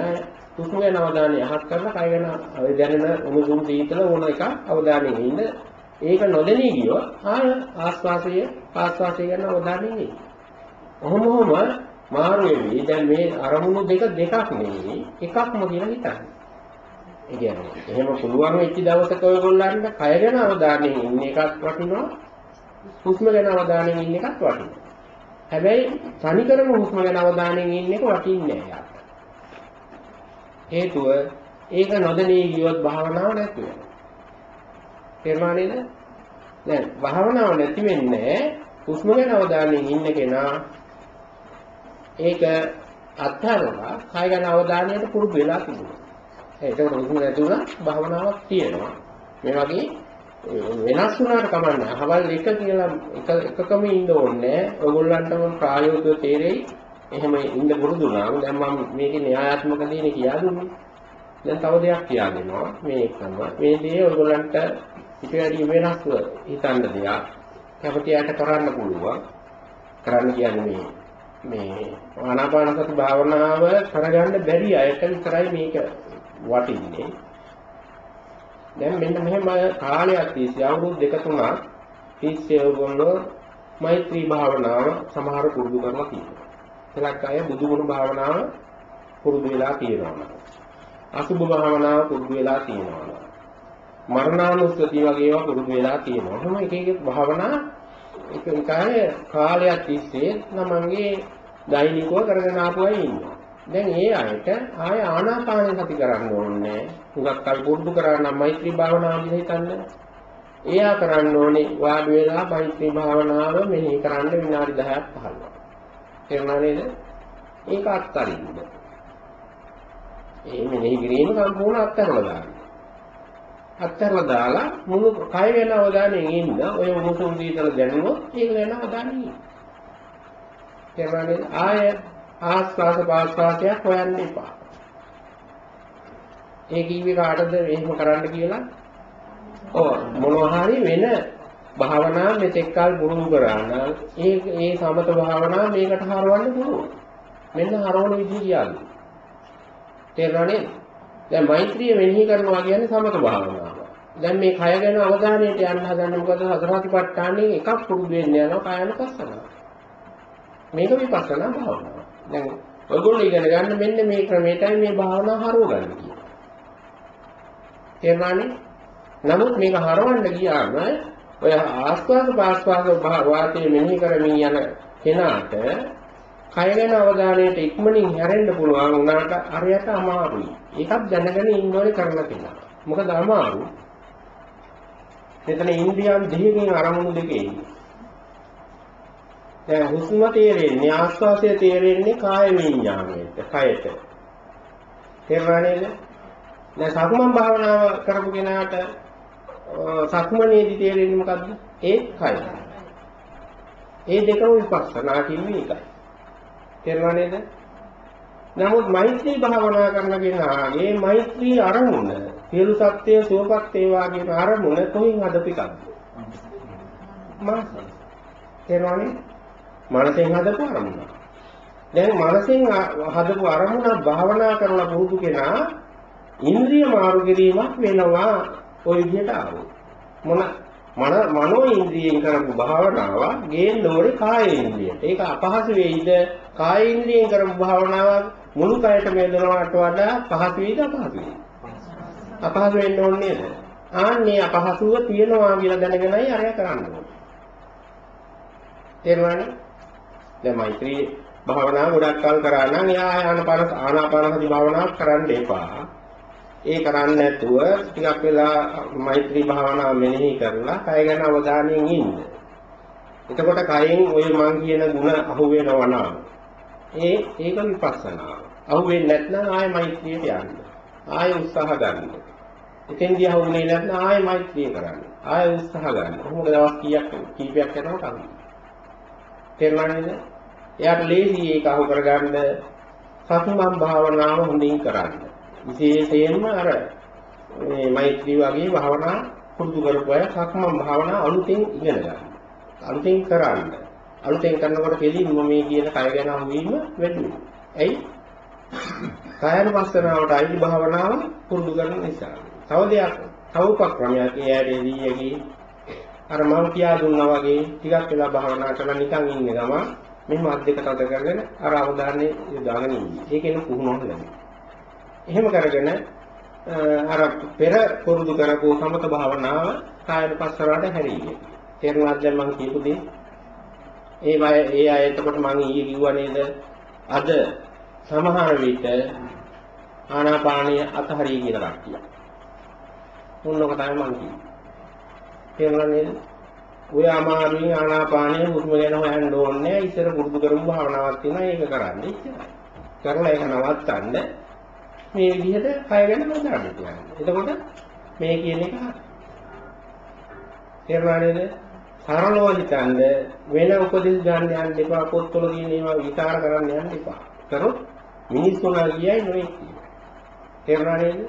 Speaker 1: හුස්ම ගැන අවධානය අහක් කරලා කය ගැන ඔය දැනෙන උණුසුම් සීතල ඕන එක අවධානයෙන් ඉන්න ඒක නොදැනී ගියොත් ආය ආස්වාසය ආස්වාසය ගැන අවධානයෙන් ඉන්න. ඔහොම ඔහොම මාරු වෙවි. දැන් මේ අරමුණු දෙක දෙකක් නෙවෙයි එකක්ම කියලා හිතන්න. ඒ කියන්නේ එහෙම පුළුවන් වෙච්ච දවසක ඔයගොල්ලන්ට කය ගැන අවධානයෙන් ඉන්න එකක් වටිනවා. හුස්ම ගැන අවධානයෙන් ඉන්න එකක් වටිනවා. හැබැයි තනිකරම හුස්ම ගැන අවධානයෙන් ඉන්න එක වටින්නේ නැහැ හේතුව ඒක නොදැනී ගියොත් භාවනාව නැති වෙනවා. තේරුණා නේද? දැන් භාවනාව නැති වෙන්නේ හුස්ම ගැන අවධානයෙන් ඉන්න කෙනා ඒක අත්හරලා කය ගැන අවධානයට පුරුදු වෙලා තිබුණා. ඒකට හුස්ම නැති වුණා භාවනාවක් තියෙනවා. මේ වගේ වෙනස් වුණාට කමන්නේ. අහවල් එක කියලා එක එකකම ඉන්න ඕනේ. ඔයගොල්ලන්ටම ප්‍රායෝගිකව තේරෙයි. එහෙම ඉන්න පුරුදු වුණාම දැන් මම මේකේ න්‍යායාත්මක දේනේ කියා දුන්නේ. දැන් තව දෙයක් කියා දෙනවා. මේ එකම මේ දේ ඔයගොල්ලන්ට ඊට වැඩි වෙනස්ව හිතන්න දෙයක්. කැපටියට කරන්න පුළුවන්. කරන්න කියන්නේ මේ මේ ආනාපාන සති භාවනාව කරගන්න බැරි අයට විතරයි මේක වටින්නේ. දැන් මෙන්න මෙහෙම කාලයක් තිස්සේ අවුරුදු දෙක තුනක් තිස්සේ ඔයගොල්ලෝ මෛත්‍රී භාවනාව සමහර පුරුදු කරලා තියෙනවා. එලක් අය බුදුගුණ භාවනාව පුරුදු වෙලා තියෙනවා. අසුභ භාවනාව පුරුදු වෙලා තියෙනවා. මරණානුස්සතිය වගේ ඒවා පුරුදු වෙලා තියෙනවා. එහෙනම් එක එක භාවනා එක එකයි කාලයක් තිස්සේ නමංගේ දෛනිකව කරගෙන ආපු අය ඉන්නවා. දැන් ඒ අයට ආය ආනාපාන සති කරන්න ඕනේ. හුඟක් කල් පුරුදු කරා නම් මෛත්‍රී භාවනාව දිහා හිතන්න. එයා කරන්න ඕනේ වාඩි වෙලා මෛත්‍රී භාවනාව මෙහි කරන්න විනාඩි 10ක් 15ක්. තේරුණා නේද? ඒක අත්තරින්න. ඒ මෙනෙහි කිරීම සම්පූර්ණ අත්හැරලා දාන්න. අත්හැරලා දාලා මුළු කය වෙන අවධානයෙන් ඉන්න ඔය මුසුම් දීතල දැනුනොත් ඒක වෙන අවධානයෙන් ඉන්න. තේරුණා නේද? ආය ආස්වාද පාස්වාදයක් හොයන්න එපා. ඒ කිව්වේ කාටද එහෙම කරන්න කියලා? ඔව් මොනවා හරි වෙන භාවනා මෙතෙක් කල් පුරුදු කරා නම් ඒ ඒ සමත භාවනා මේකට හරවන්න පුළුවන්. මෙන්න හරවන විදිහ කියන්නේ. තේරුණා නේද? දැන් මෛත්‍රිය මෙනෙහි කරනවා කියන්නේ සමත භාවනාව. දැන් මේ කය ගැන අවධානයට යන්න හදන්නේ මොකද හතරාතිපට්ඨානයේ එකක් පුරුදු වෙන්න යනවා කායනුපස්සනාව. මේක විපස්සනා භාවනාව. දැන් ඔයගොල්ලෝ ඉගෙන ගන්න මෙන්න මේ ක්‍රමයටයි මේ භාවනාව හරවගන්න කියන්නේ. තේරුණානේ? නමුත් මේක හරවන්න ගියාම ඔය ආස්වාද පාස්වාද වාතයේ මෙනෙහි කරමින් යන කෙනාට කය ගැන අවධානයට ඉක්මනින් හැරෙන්න පුළුවන් වුණාට අරයට අමාරුයි. ඒකත් දැනගෙන ඉන්න ඕනේ කරන කෙනා. මොකද අමාරු. මෙතන ඉන්ද්‍රියන් දෙකකින් අරමුණු දෙකේ ඉන්නේ. දැන් හුස්ම තේරෙන්නේ ආස්වාසය තේරෙන්නේ කාය විඤ්ඤාණයට, කයට. තේරුණා නේද? දැන් සක්මන් භාවනාව කරපු කෙනාට සක්මනේදී තේරෙන්නේ මොකද්ද? ඒ කය. ඒ දෙකම විපස්සනා කියන්නේ ඒකයි. තේරුණා නේද? නමුත් මෛත්‍රී භාවනා කරන කෙනාගේ මෛත්‍රී අරමුණ සියලු සත්‍යය සුවපත් වේවා කියන අරමුණ කොහෙන් හදපිකක්ද? මනස. තේරුණානේ? මනසෙන් හදපු අරමුණ. දැන් මනසෙන් හදපු අරමුණ භාවනා කරලා පුරුදු කෙනා ඉන්ද්‍රිය මාරු කිරීමක් වෙනවා ওই විදිහට ආවොත්. මොන මන මනෝ ඉන්ද්‍රියෙන් කරපු භාවනාව ගේන්න ඕනේ කාය ඉන්ද්‍රියට. ඒක අපහසු වෙයිද? කාය ඉන්ද්‍රියෙන් කරපු භාවනාව මුළු කයට වේදනාවට වඩා පහසු වෙයිද අපහසු වෙයිද? අපහසු වෙන්න ඕනේ නේද? ආන්නේ අපහසුව තියෙනවා කියලා දැනගෙනයි අරය කරන්න ඕනේ. තේරුණානේ? දැන් මෛත්‍රී භාවනාව ගොඩක් කල් කරා නම් එයා ආනාපාන ආනාපාන සති භාවනාවක් කරන්න එපා. ඒ කරන්නේ නැතුව ටිකක් වෙලා මෛත්‍රී භාවනාව මෙනෙහි කරලා කය ගැන අවධානයෙන් ඉන්න. එතකොට කයෙන් ওই මං කියන ಗುಣ අහු වෙනවා නම් ඒ ඒක විපස්සනාව. අහු වෙන්නේ නැත්නම් ආයෙ මෛත්‍රියට යන්න. ආයෙ උත්සාහ ගන්න. එතෙන්දී අහුනේ නැත්නම් ආයෙ මෛත්‍රිය කරන්න. ආයෙ උත්සාහ ගන්න. කොහොමද දවස් කීයක් කීපයක් යනකොට කරන්නේ. තේරුණා නේද? එයාට ලේසි ඒක අහු කරගන්න සතුමන් භාවනාව හොඳින් කරන්න. විශේෂයෙන්ම අර මේ මෛත්‍රී වගේ භාවනා පුරුදු කරපු අය සක්මන් භාවනා අලුතෙන් ඉගෙන ගන්න. අලුතෙන් කරන්න. අලුතෙන් කරනකොට කෙලින්ම මේ කියන කය ගැන හුවීම වැඩි වෙනවා. ඇයි? කායන පස්සනාවට අයිති භාවනාව පුරුදු කරන නිසා. තව දෙයක් තව උපක්‍රමයක් එයාටදී යකි අර මම කියා දුන්නා වගේ ටිකක් වෙලා භාවනා කරලා නිකන් ඉන්න ගම මෙහෙම අත් දෙක තද කරගෙන අර අවධානය යොදාගෙන ඉන්නේ. ඒකෙන් පුහුණුවක් ලැබෙනවා. එහෙම කරගෙන අර පෙර පුරුදු කරපු සමත භාවනාව කායන පස්සරාට හැරීගේ. තේරුණාද දැන් මම කියපු දේ? ඒ අය ඒ අය එතකොට මම ඊයේ කිව්වා නේද? අද සමහර විට ආනාපානිය අතහරිය කියලා කට්ටිය. මොනක තමයි මම කියන්නේ. තේරුණා නේද? ඔය අමාරුවෙන් ආනාපානිය හුස්ම ගැන හොයන්න ඕනේ ඉස්සර පුරුදු කරමු භාවනාවක් තියෙනවා ඒක කරන්න ඉච්චරයි. කරලා ඒක නවත්තන්න මේ විදිහට කය ගැන හදාගන්න කියන්නේ. එතකොට මේ කියන එක හරි. තේරුණා නේද? සරලව හිතන්න වෙන උපදෙස් ගන්න යන්න එපා පොත්වල තියෙන ඒවා විචාර කරන්න යන්න එපා. කරොත් මිනිස්සුන්ලා කියයි නෙවෙයි. තේරුණා නේද?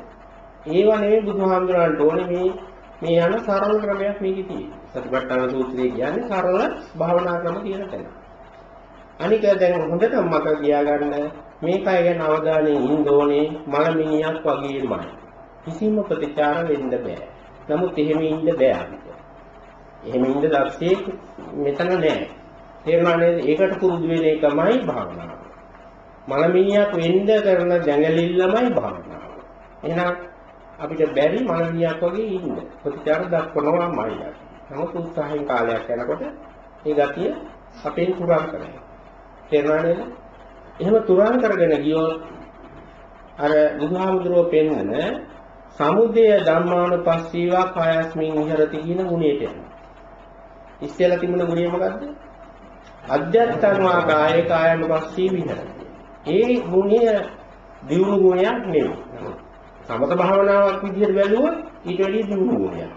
Speaker 1: ඒව නෙවෙයි බුදුහාමුදුරන්ට ඕනේ මේ මේ යන සරල ක්‍රමයක් මේකේ තියෙන්නේ. සතිපට්ඨාන සූත්‍රයේ කියන්නේ සරල භාවනා ක්‍රම කියන තැන. අනික දැන් හොඳට මතක තියාගන්න මේකයි ගැන අවධානයෙන් ඉන්න ඕනේ මලමිනියක් වගේමයි. කිසිම ප්‍රතිචාර වෙන්න බෑ. නමුත් එහෙම ඉන්න බෑ අපිට. එහෙම ඉන්න දක්ෂයෙක් මෙතන නෑ. තේරුණා නේද? ඒකට පුරුදු වෙන එකමයි භාවනාව. මලමිනියක් වෙන්න කරන දැඟලිල්ලමයි භාවනාව. එහෙනම් අපිට බැරි මලමිනියක් වගේ ඉන්න. ප්‍රතිචාර දක්වනවාමයි. නමුත් උත්සාහයෙන් කාලයක් යනකොට ඒ ගතිය අපෙන් පුරා කරනවා. තේරුණා නේද? එහෙම තුරන් කරගෙන ගියොත් අර බුදුහාමුදුරුවෝ පෙන්වන සමුදය ධම්මානුපස්සීවා කායස්මින් විහෙරති කියන ගුණයට යනවා. ඉස්සෙල්ලා තිබුණ ගුණය මොකද්ද? අධ්‍යත්තං වා කායේ කායනුපස්සී විහෙරති. ඒ ගුණය දියුණු ගුණයක් නෙවෙයි. සමත භාවනාවක් විදිහට බැලුවොත් ඊට වැඩිය දියුණු ගුණයක්.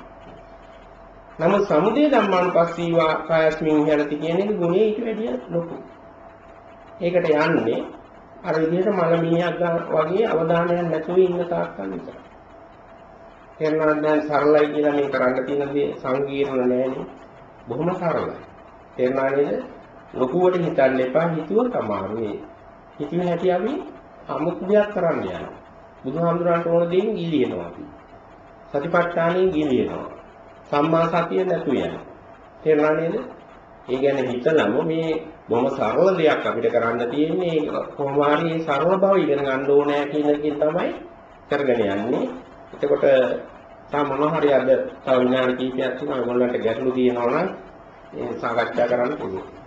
Speaker 1: නමුත් සමුදය ධම්මානුපස්සීවා කායස්මින් විහෙරති කියන එක ගුණය ඊට වැඩිය ලොකුයි. ඒකට යන්නේ අර විදිහට මලමිණියක් වගේ අවධානයක් නැතුව ඉන්න තාක්කල් විතරයි. තේරුණාද දැන් සරලයි කියලා මේ කරන්න තියෙන දේ සංකීර්ණ නෑනේ. බොහොම සරලයි. තේරුණා නේද? ලොකුවට හිතන්න එපා හිතුවොත් අමාරුයි. හිතුවේ හැටි අපි අමුතු දෙයක් කරන්න යනවා. බුදුහාමුදුරන්ට ඕන දේන් ගිලිනවා අපි. සතිපට්ඨානෙන් ගිලිනවා. සම්මා සතිය නැතු යනවා. තේරුණා නේද? ඒ කියන්නේ හිතලම මේ බොහොම සරල දෙයක් අපිට කරන්න තියෙන්නේ කොහොම හරි සරල බව ඉගෙන ගන්න ඕනෑ කියන එකෙන් තමයි කරගෙන යන්නේ. එතකොට තා මොනවා හරි අද තව විඥාන කීපයක් තියෙනවා ඔයගොල්ලන්ට ගැටලු තියෙනවා නම් ඒ සාකච්ඡා කරන්න පුළුවන්.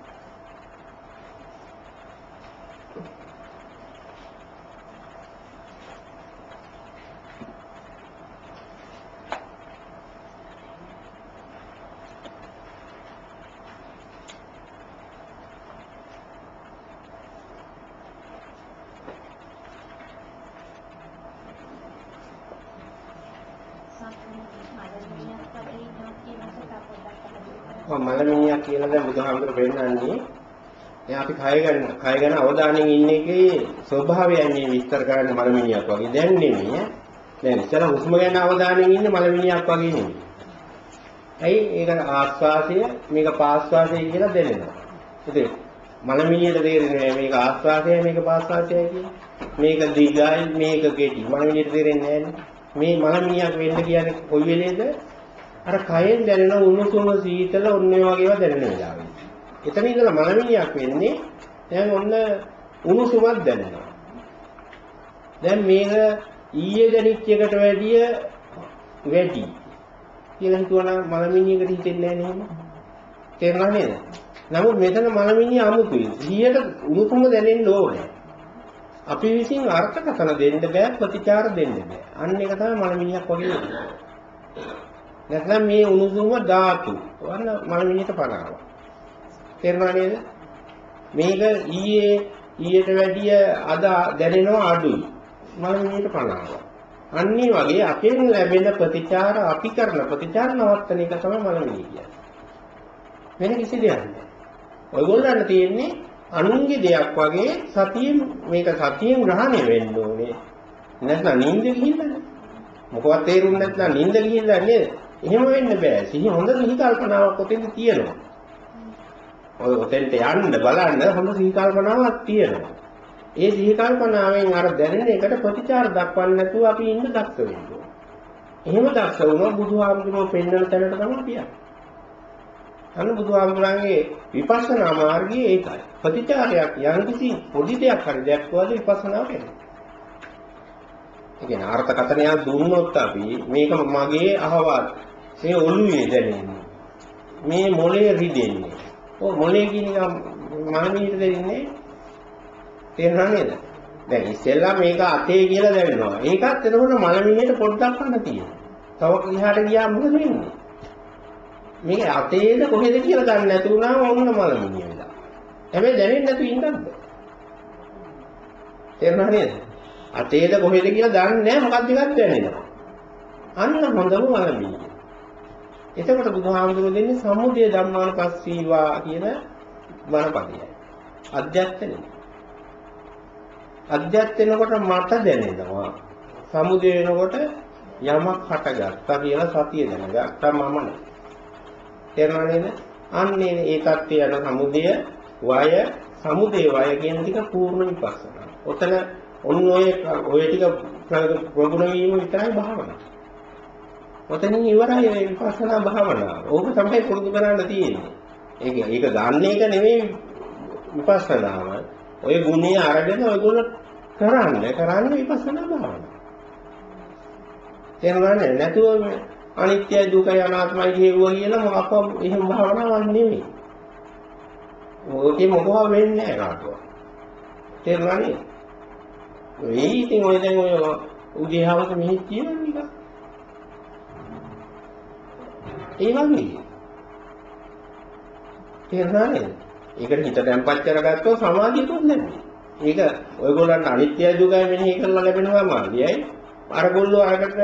Speaker 1: ඔව් මලමිණියක් කියලා දැන් බුදුහාමුදුරු පෙන්නන්නේ දැන් අපි කය ගැන කය ගැන අවධානයෙන් ඉන්න එකේ ස්වභාවයන් මේ විස්තර කරන්න මලමිණියක් වගේ දැන් නෙමෙයි ඈ. දැන් ඉතල හුස්ම ගැන අවධානයෙන් ඉන්නේ මලමිණියක් වගේ නෙමෙයි. ඇයි ඒක ආස්වාසය මේක පාස්වාසය කියලා දැනෙනවා. ඉතින් මලමිණියට තේරෙන්නේ මේක ආස්වාසයයි මේක පාස්වාසයයි කියන්නේ. මේක දීගයි මේක කෙටි. මලමිණියට තේරෙන්නේ නැහැ මේ මලමිණියක් වෙන්න කියන්නේ කොයි වෙලේද අර කයෙන් දැනෙන උණුසුම සීතල ඔන්න ඔය වගේ ඒවා දැනෙන වෙලාවෙ. එතන ඉඳලා මනමිනියක් වෙන්නේ දැන් ඔන්න උණුසුමක් දැනෙනවා. දැන් මේක ඊයේ දැනෙච්ච එකට වැඩිය වැඩි කියලා හිතුවනම් මනමිනියකට හිතෙන්නේ නැහැ නේද? තේරුණා නේද? නමුත් මෙතන මනමිනිය අමුතුයි. 100ට උණුසුම දැනෙන්න ඕනේ. අපි විසින් අර්ථකථන දෙන්න බෑ ප්‍රතිචාර දෙන්න බෑ. අන්න ඒක තමයි මනමිනියක් වගේ වෙන්නේ. නැත්නම් මේ උණුසුම ධාතු. වන්න මනමිනියට පනාව. තේරුණා නේද? මේක ඊයේ ඊට වැඩිය අද දැනෙනවා අඩුයි. මනමිනියට පනාව. අන්නේ වගේ අපෙන් ලැබෙන ප්‍රතිචාර අපි කරන ප්‍රතිචාර නවත්තන එක තමයි මනමිනිය කියන්නේ. වෙන කිසි දෙයක් නෑ. ඔයගොල්ලන්ට තියෙන්නේ අනුන්ගේ දෙයක් වගේ සතියෙන් මේක සතියෙන් ග්‍රහණය වෙන්න ඕනේ. නැත්නම් නිින්ද ගිහිල්ලානේ. මොකවත් තේරුම් නැත්නම් නිින්ද ගිහිල්ලා නේද? එහෙම වෙන්න බෑ. සිහි හොඳ සිහි කල්පනාවක් ඔතෙන්ද තියෙනවා. ඔය ඔතෙන්ට යන්න බලන්න හොඳ සිහි කල්පනාවක් තියෙනවා. ඒ සිහි කල්පනාවෙන් අර දැනෙන එකට ප්‍රතිචාර දක්වන්න නැතුව අපි ඉන්න දක්ෂ වෙන්න ඕනේ. එහෙම දක්ෂ වුණොත් බුදුහාමුදුරුවෝ පෙන්වන තැනට තමයි අපි යන්නේ. අන්න බුදුහාමුදුරන්ගේ විපස්සනා මාර්ගයේ ඒකයි. ප්‍රතිචාරයක් යම්කිසි පොඩි දෙයක් හරි දැක්වුවද විපස්සනා වෙනවා. ඒ කියන්නේ අර්ථකථනයක් දුන්නොත් අපි මේක මගේ අහවල් මේ ඔළුවේ දැනෙන්නේ. මේ මොලේ රිදෙන්නේ. ඔය මොලේ කියන එක මනමිට දෙන්නේ තේරුණා නේද? දැන් ඉස්සෙල්ලා මේක අතේ කියලා දැනෙනවා. ඒකත් එතකොට මනමිණියට පොඩ්ඩක් ගන්න තියෙනවා. තව ඉහාට ගියාම මොකද වෙන්නේ? මේක අතේද කොහෙද කියලා දන්නේ නැති වුණාම ඔන්න මලමිණිය වෙලා. හැබැයි දැනෙන්නේ නැතු ඉන්නත් තේරුණා නේද? අතේද කොහෙද කියලා දන්නේ නැහැ මොකක්ද එකක් දැනෙනවා. අන්න හොඳම මලමිණිය. එතකොට බුදුහාමුදුරුවෝ දෙන්නේ සමුදය ධම්මානුපස්සීවා කියන වරපදයයි. අධ්‍යත්ත නෙමෙයි. අධ්‍යත්ත වෙනකොට මට දැනෙනවා. සමුදය වෙනකොට යමක් හටගත්තා කියලා සතිය දැනගත්තා මම නෙමෙයි. තේරුණා නේද? අන්නේ ඒ தත්ත්වය යන සමුදය වය සමුදේ වය කියන ටික පූර්ණ විපස්සනා. ඔතන ඔන්න ඔය ඔය ටික ප්‍රගුණ වීම විතරයි භාවනාව. ඔතනින් ඉවරයි මේ විපස්සනා භාවනාව. ඕක තමයි පුරුදු කරන්න තියෙන්නේ. ඒක ඒක ගන්න එක නෙමෙයි විපස්සනාව. ඔය ගුණය අරගෙන ඔයගොල්ලෝ කරන්න කරන්න විපස්සනා භාවනාව. තේරුණා නේද? නැතුව අනිත්‍යයි දුකයි අනාත්මයි කියුවා කියලා මොකක්වත් එහෙම භාවනාවක් නෙමෙයි. ඕකේ මොකවා වෙන්නේ නැහැ කාටවත්. තේරුණා නේද? ඒ ඉතින් ඔය දැන් ඔය උදේ හවස මෙහි කියන නිකන්. ඒ වගේ. තේරුණා නේද? ඒකට හිත තැම්පත් කරගත්තොත් සමාධියකුත් ලැබෙනවා. ඒක ඔයගොල්ලන්ට අනිත්‍යයි දුකයි මෙනෙහි කරලා ලැබෙනවා සමාධියයි. අරගොල්ලෝ අරකට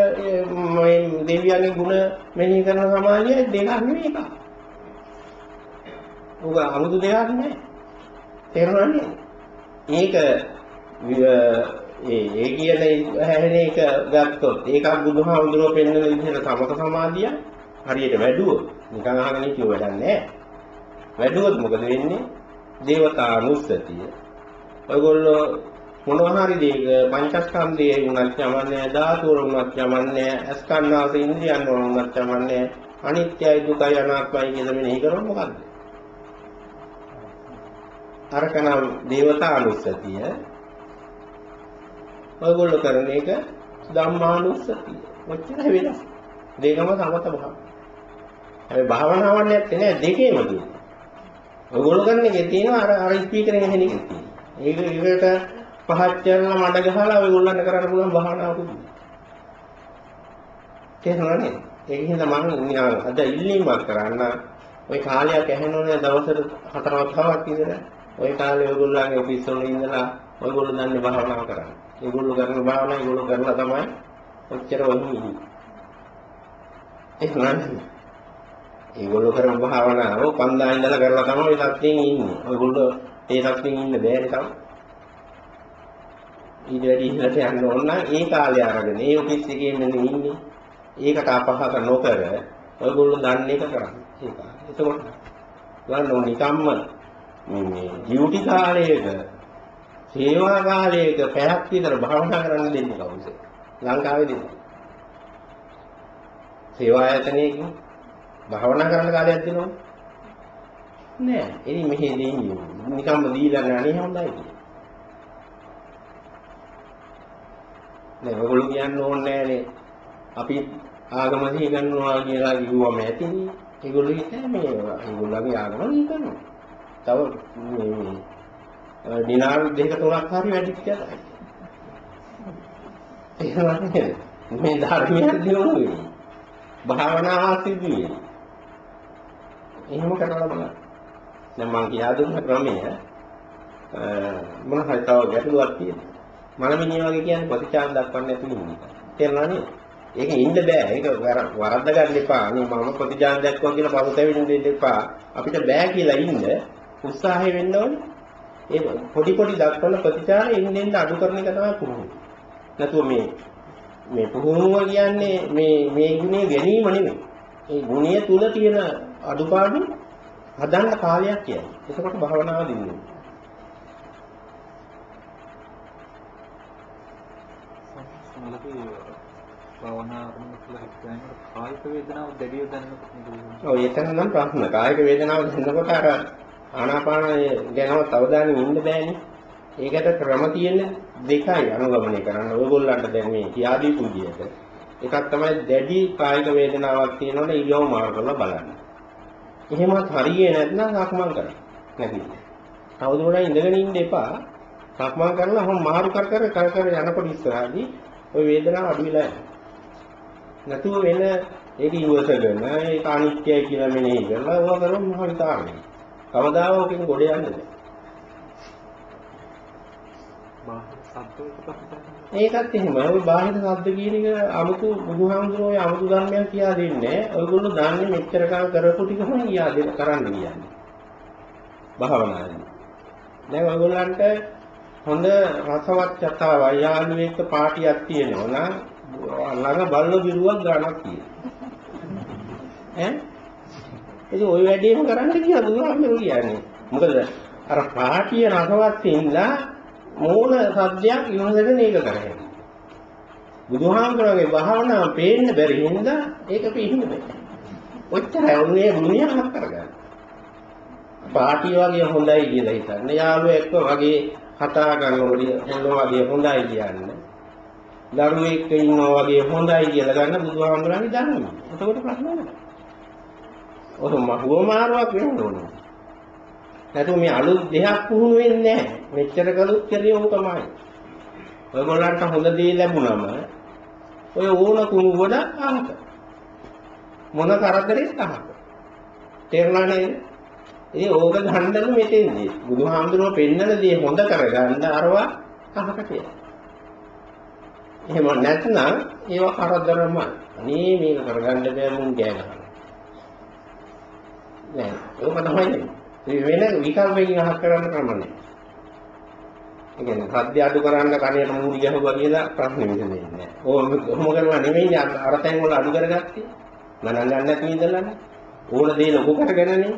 Speaker 1: මේ දෙවියන්ගේ ගුණ මෙනෙහි කරන සමාධියයි දෙකක් නෙවෙයි එකක්. උග 아무දු දෙයක් නෑ. තේරුණා නේද? ඒක ඒ ඒ කියන හැහෙන එක ගත්තොත් ඒකක් බුදුහාමුදුරුවෝ පෙන්වන විදිහට සමත සමාධිය හරියට වැඩුවොත් නිකන් අහගෙන හිටියෝ වැඩක් නැහැ. වැඩුවොත් මොකද වෙන්නේ? දේවතානුස්සතිය. ඔයගොල්ලෝ මොනවා හරි දෙයක පංචස්කන්ධයේ වුණත් යමන්නේ ධාතු වල වුණත් යමන්නේ අස්කන්නාස ඉන්ද්‍රියන් වල වුණත් යමන්නේ අනිත්‍යයි දුකයි අනාත්මයි කියලා මෙනෙහි කරොත් මොකද්ද? අරකනම් දේවතානුස්සතිය ඔයගොල්ලෝ කරන එක ධම්මානුස්සතිය. ඔච්චර වෙනස්. දෙකම සමත භාව. හැබැයි භාවනාවක් නැත්තේ නෑ දෙකේම තියෙනවා. ඔයගොල්ලෝ කරන එකේ තියෙනවා අර අර ස්පීකරෙන් ඇහෙන එකේ තියෙනවා. ඒක ඒකට පහත් කරලා මඩ ගහලා ඔයගොල්ලන්ට කරන්න පුළුවන් භාවනාවකුත්. තේරුණානේ? ඒක හින්දා මම අද ඉල්ලීමක් කරන්න ওই කාලයක් ඇහෙනෝනේ දවසට හතරවක් හවක් විතර. ওই කාලේ ඔයගොල්ලන්ගේ ඔෆිස් වල ඉඳලා ඔයගොල්ලෝ දන්නේ භාවනාව කරන්න. ඒගොල්ලෝ කරන භාවනාව ඒගොල්ලෝ කරලා තමයි ඔච්චර වහින් ඉන්නේ. ඒක නන්නේ. ඒගොල්ලෝ කරන භාවනාව පන්දා ඉඳලා කරලා තමයි ඔය තත්ත්වයෙන් ඉන්නේ. ඔයගොල්ලෝ ඒ තත්ත්වයෙන් ඉන්න බෑනේ තාම. ඊට වැඩි ඉහළට යන්න ඕන නම් ඒ කාලේ අරගෙන ඒ ඔෆිස් එකේ නෙමෙයි ඉන්නේ. ඒකට අපහාස නොකර ඔයගොල්ලෝ දන්නේ එක කරන්නේ. ඒක. එතකොට ගන්න ඕන නිකම්ම මේ මේ ඩියුටි කාලයක සේවා කාලයක පැයක් විතර භාවනා කරන්න දෙන්නේ කවුද? ලංකාවේ දෙන්නේ. සේවා ආයතනයකින් භාවනා කරන්න කාලයක් දෙනවද? නෑ. එනි මෙහෙ දෙන්නේ. නිකම්ම දීලා නෑ හොඳයි. නෑ ඔයගොල්ලෝ කියන්න ඕනේ නෑනේ. අපි ආගම දීගන්නවා කියලා කිව්වම ඇතිනේ. ඒගොල්ලෝ හිතන්නේ මේ ඒගොල්ලන්ගේ ආගම දීගන්නවා. තව මේ දිනාර දෙක තුනක් හරි වැඩි කියලා. එහෙමනේ. මේ ධර්මයක් දිනුනේ. භාවනාවක් සිදුවේ. එහෙම කරලා බලන්න. දැන් මම කියා දුන්න ක්‍රමය මොන හරි තව ගැටලුවක් තියෙනවා. මනමිනිය වගේ කියන්නේ ප්‍රතිචාර දක්වන්න නැති ඉන්නේ. තේරුණා නේද? ඒක ඉන්න බෑ. ඒක වරද්ද ගන්න එපා. අනේ මම ප්‍රතිචාර දක්වනවා කියලා පසුතැවෙන්න දෙන්න එපා. අපිට බෑ කියලා ඉන්න උත්සාහය වෙන්න ඕනේ. ඒ පොඩි පොඩි දක්වන ප්‍රතිචාර එන්න අඩු කරන එක තමයි පුහුණුව. නැතුව මේ මේ පුහුණුව කියන්නේ මේ මේ ගුණේ ගැනීම නෙමෙයි. ඒ ගුණය තුල තියෙන අඩුපාඩු හදන්න කාලයක් කියන්නේ. එතකොට භවනාව දිනුනේ.
Speaker 4: සමහරවිට භාවනා කරන කියලා හිතන්නේ කායික වේදනාව දැඩිව දැනෙනකොට?
Speaker 1: ඔව් එතන නම් ප්‍රශ්න. කායික වේදනාව දැනෙනකොට අර ආනාපානය ගැනවත් අවධානය ඉන්න බෑනේ. ඒකට ක්‍රම තියෙන දෙකයි අනුගමනය කරන්න. ඔයගොල්ලන්ට දැන් මේ කියා දීපු විදිහට එකක් තමයි දැඩි කායික වේදනාවක් තියෙනවනේ ඉරියව් මාරු කරලා බලන්න. එහෙමත් හරියේ නැත්නම් සක්මන් කරන්න. නැති. තවදුරටත් ඉඳගෙන ඉන්න එපා. සක්මන් කරලා හොම් මාරු කර කර කර කර යනකොට ඉස්සරහදී ওই වේදනාව අඩු වෙලා යනවා. නැතුව වෙන ඒක ඉවසගෙන ඒක අනිත්‍යයි කියලා මෙනෙහි කරලා ඕවා කරොත් මහ විතරයි. කවදාව ඔකෙන් ගොඩ යන්නේ නැහැ.
Speaker 4: බාහිර සද්දයකට
Speaker 1: ඒකත් එහෙම. ඔය බාහිර ශබ්ද කියන එක 아무තු බුදුහාමුදුරුවෝ ඔය 아무තු ධර්මයක් කියා දෙන්නේ. ඔයගොල්ලෝ දන්නේ මෙච්චර කල් කරපු ටිකම කියා දෙන්න කරන්න කියන්නේ. භාවනාවේ. දැන් ඔයගොල්ලන්ට හොඳ රසවත් කතාවක් යාළුවෙක් පාටියක් තියෙනවා නම් ළඟ බල්ල බිරුවක් ගන්නක් තියෙනවා. ඈ? ඉතින් ওই වැඩේම කරන්න කියලා බුදුහාමුදුරුවෝ කියන්නේ. මොකද අර පාටිය රසවත් ඉඳලා මූල සත්‍යයක් ඉවසගෙන ඒක කරගෙන. බුදුහාමුදුරගේ භාවනාව පේන්න බැරි හින්දා ඒක පිළිහින්න බෑ. ඔච්චරයි උන්නේ මුනියක් කරගන්න. පාටි වගේ හොඳයි කියලා හිතන්න. යාළුවෝ එක්ක වගේ කතා කරනකොට හොඳ වගේ හොඳයි කියන්නේ. දරුවෙක් එක්ක ඉන්නවා වගේ හොඳයි කියලා ගන්න බුදුහාමුදුරන්ගේ ධර්මය. එතකොට ප්‍රශ්න නැහැ. ඔය මහුව මාරුවක් වෙන්න ඕනේ. නැතුව මේ අලුත් දෙයක් පුහුණු වෙන්නේ නැහැ. මෙච්චර කලුත් කලේ ඕක තමයි. ඔයගොල්ලන්ට හොඳ දේ ලැබුණම ඔය ඕන කුණු වල අහක. මොන කරදරෙත් අහක. තේරුණා නේද? ඒ ඕක ගන්නලු මෙතෙන්දී. බුදුහාමුදුරුවෝ පෙන්නන දේ හොඳ කරගන්න අරවා අහක කියලා. එහෙම නැත්නම් ඒවා කරදරම. අනේ මේක කරගන්න බෑ මුන් ගෑ ගන්න. නෑ ඒක තමයි. වෙන විකල්පයකින් අහක් කරන්න ක්‍රම නැහැ. ඒ කියන්නේ සද්ද අඩු කරන්න කණේට මූඩි ගහුවා කියලා ප්‍රශ්න විසඳෙන්නේ නැහැ. ඕම කොහොම කරනවා නෙමෙයි අර තැන් වල අඩු කරගත්තේ. ගණන් ගන්න නැති ඉඳලානේ. ඕන දේ ලොකු කරගෙනනේ.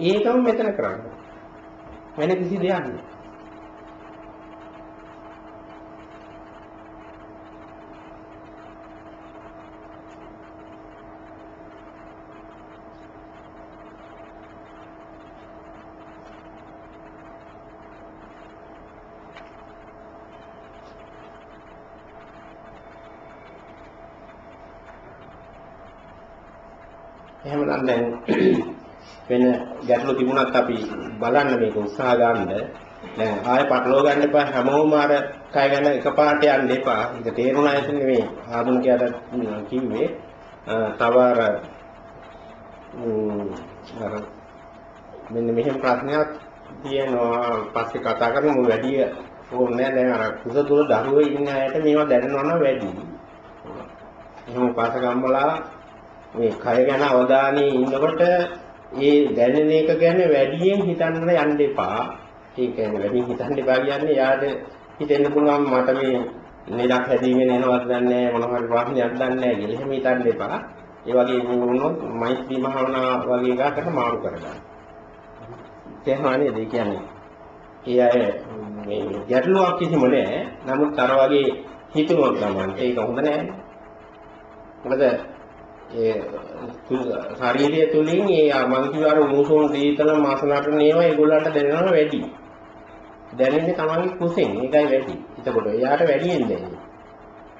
Speaker 1: ඒකම මෙතන කරන්නේ. වෙන කිසි දෙයක් නෑ. එහෙමනම් දැන් [clears throat] වෙන ගැටලු තිබුණත් අපි බලන්න මේක උත්සාහ ගන්න. දැන් ආයෙ පටලවා ගන්න එපා හැමෝම අර කය ගැන එකපාරට යන්න එපා. ඒක තේරුණා ඇතිනේ මේ ආධුනිකයාට කිව්වේ. අ, තව අර ම්, අර මෙන්න මෙහෙම ප්‍රශ්නයක් තියෙනවා පස්සේ කතා කරමු වැඩි ඕනේ දැන් අර කුස තුල දරුවෝ ඉන්න අයට මේවා දැනෙනවා නම් වැඩි. එහෙනම් පාසකම්බලා මේ කය ගැන අවධානය ඉන්නකොට ඒ දැනෙන එක ගැන වැඩියෙන් හිතන්න යන්න එපා. ඒ කියන්නේ වැඩියෙන් හිතන්න එපා කියන්නේ යාට හිතෙන්න පුළුවන් මට මේ නිරක් හැදීගෙන එනවද දන්නේ නැහැ මොන හරි ප්‍රශ්නයක් දන්නේ නැහැ කියලා. එහෙම හිතන්න එපා. ඒ වගේ වුණොත් මෛත්‍රී භාවනා වගේ එකකට මාරු කරගන්න. තේරුණා නේද? ඒ කියන්නේ ඒ අය මේ ගැටලුවක් කිසිම නැහැ. නමුත් අර වගේ හිතුනොත් ගමන් ඒක හොඳ නැහැ. මොකද ඒ ශරීරය තුලින් ඒ මං කිව්ව අර උණුසුම් සීතල මාසනට නේව ඒගොල්ලන්ට දැනෙනවා වැඩි. දැනෙන්නේ තමන්ගේ කුසෙන් ඒකයි වැඩි. එතකොට එයාට වැඩියෙන් දැනෙන්නේ.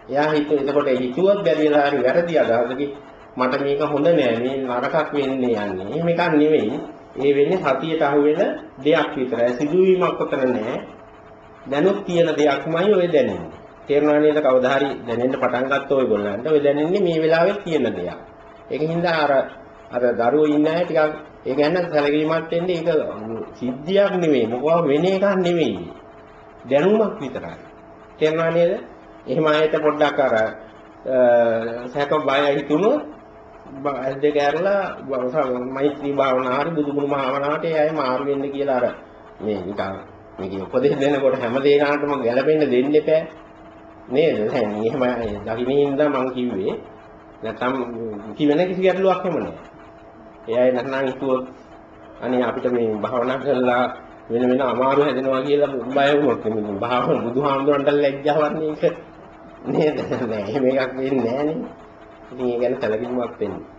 Speaker 1: එයා හිත එතකොට හිතුවත් බැරිලා හරි වැරදි අදහසකින් මට මේක හොඳ නෑ මේ නරකක් වෙන්නේ යන්නේ. එහෙම එකක් නෙවෙයි. ඒ වෙන්නේ සතියට අහු වෙන දෙයක් විතරයි. සිදුවීමක් උතර නෑ. දැනුත් තියෙන දෙයක්මයි ඔය දැනෙන්නේ. තේරුණා නේද කවදා හරි දැනෙන්න පටන් ගත්ත ඔයගොල්ලන්ට ඔය දැනෙන්නේ මේ වෙලාවේ තියෙන දෙයක්. ඒකින්ද අර අර දරුවෝ ඉන්න අය ටිකක් ඒ ගැන සැලකීමක් වෙන්නේ ඒක සිද්ධියක් නෙවෙයි මොකවා වෙන එකක් නෙවෙයි. දැනුමක් විතරයි. තේරුණා නේද? එහෙම අයට පොඩ්ඩක් අර සැක බය හිතුනොත් ඇස් දෙක ඇරලා මෛත්‍රී භාවනා හරි බුදුගුණ භාවනාවට ඒ අය මාරු වෙන්න කියලා අර මේ නිකන් මේක උපදෙස් දෙනකොට හැම දෙයකටම ගැළපෙන්න දෙන්න එපා. නේද? දැන් එහෙම දකිනින්ද මම කිව්වේ නැත්තම් කිවෙන කිසි ගැටලුවක් එහෙම නැහැ. ඒ අය නැත්නම් හිතුවොත් අනේ අපිට මේ භාවනා කරලා වෙන වෙන අමාරු හැදෙනවා කියලා බය වුණොත් මේ භාවන බුදුහාමුදුරන්ට ලැජ්ජාවක් නේක නේද? නෑ එහෙම එකක් වෙන්නේ නෑනේ. ඉතින් ඒ ගැන සැලකිලිමත් වෙන්න.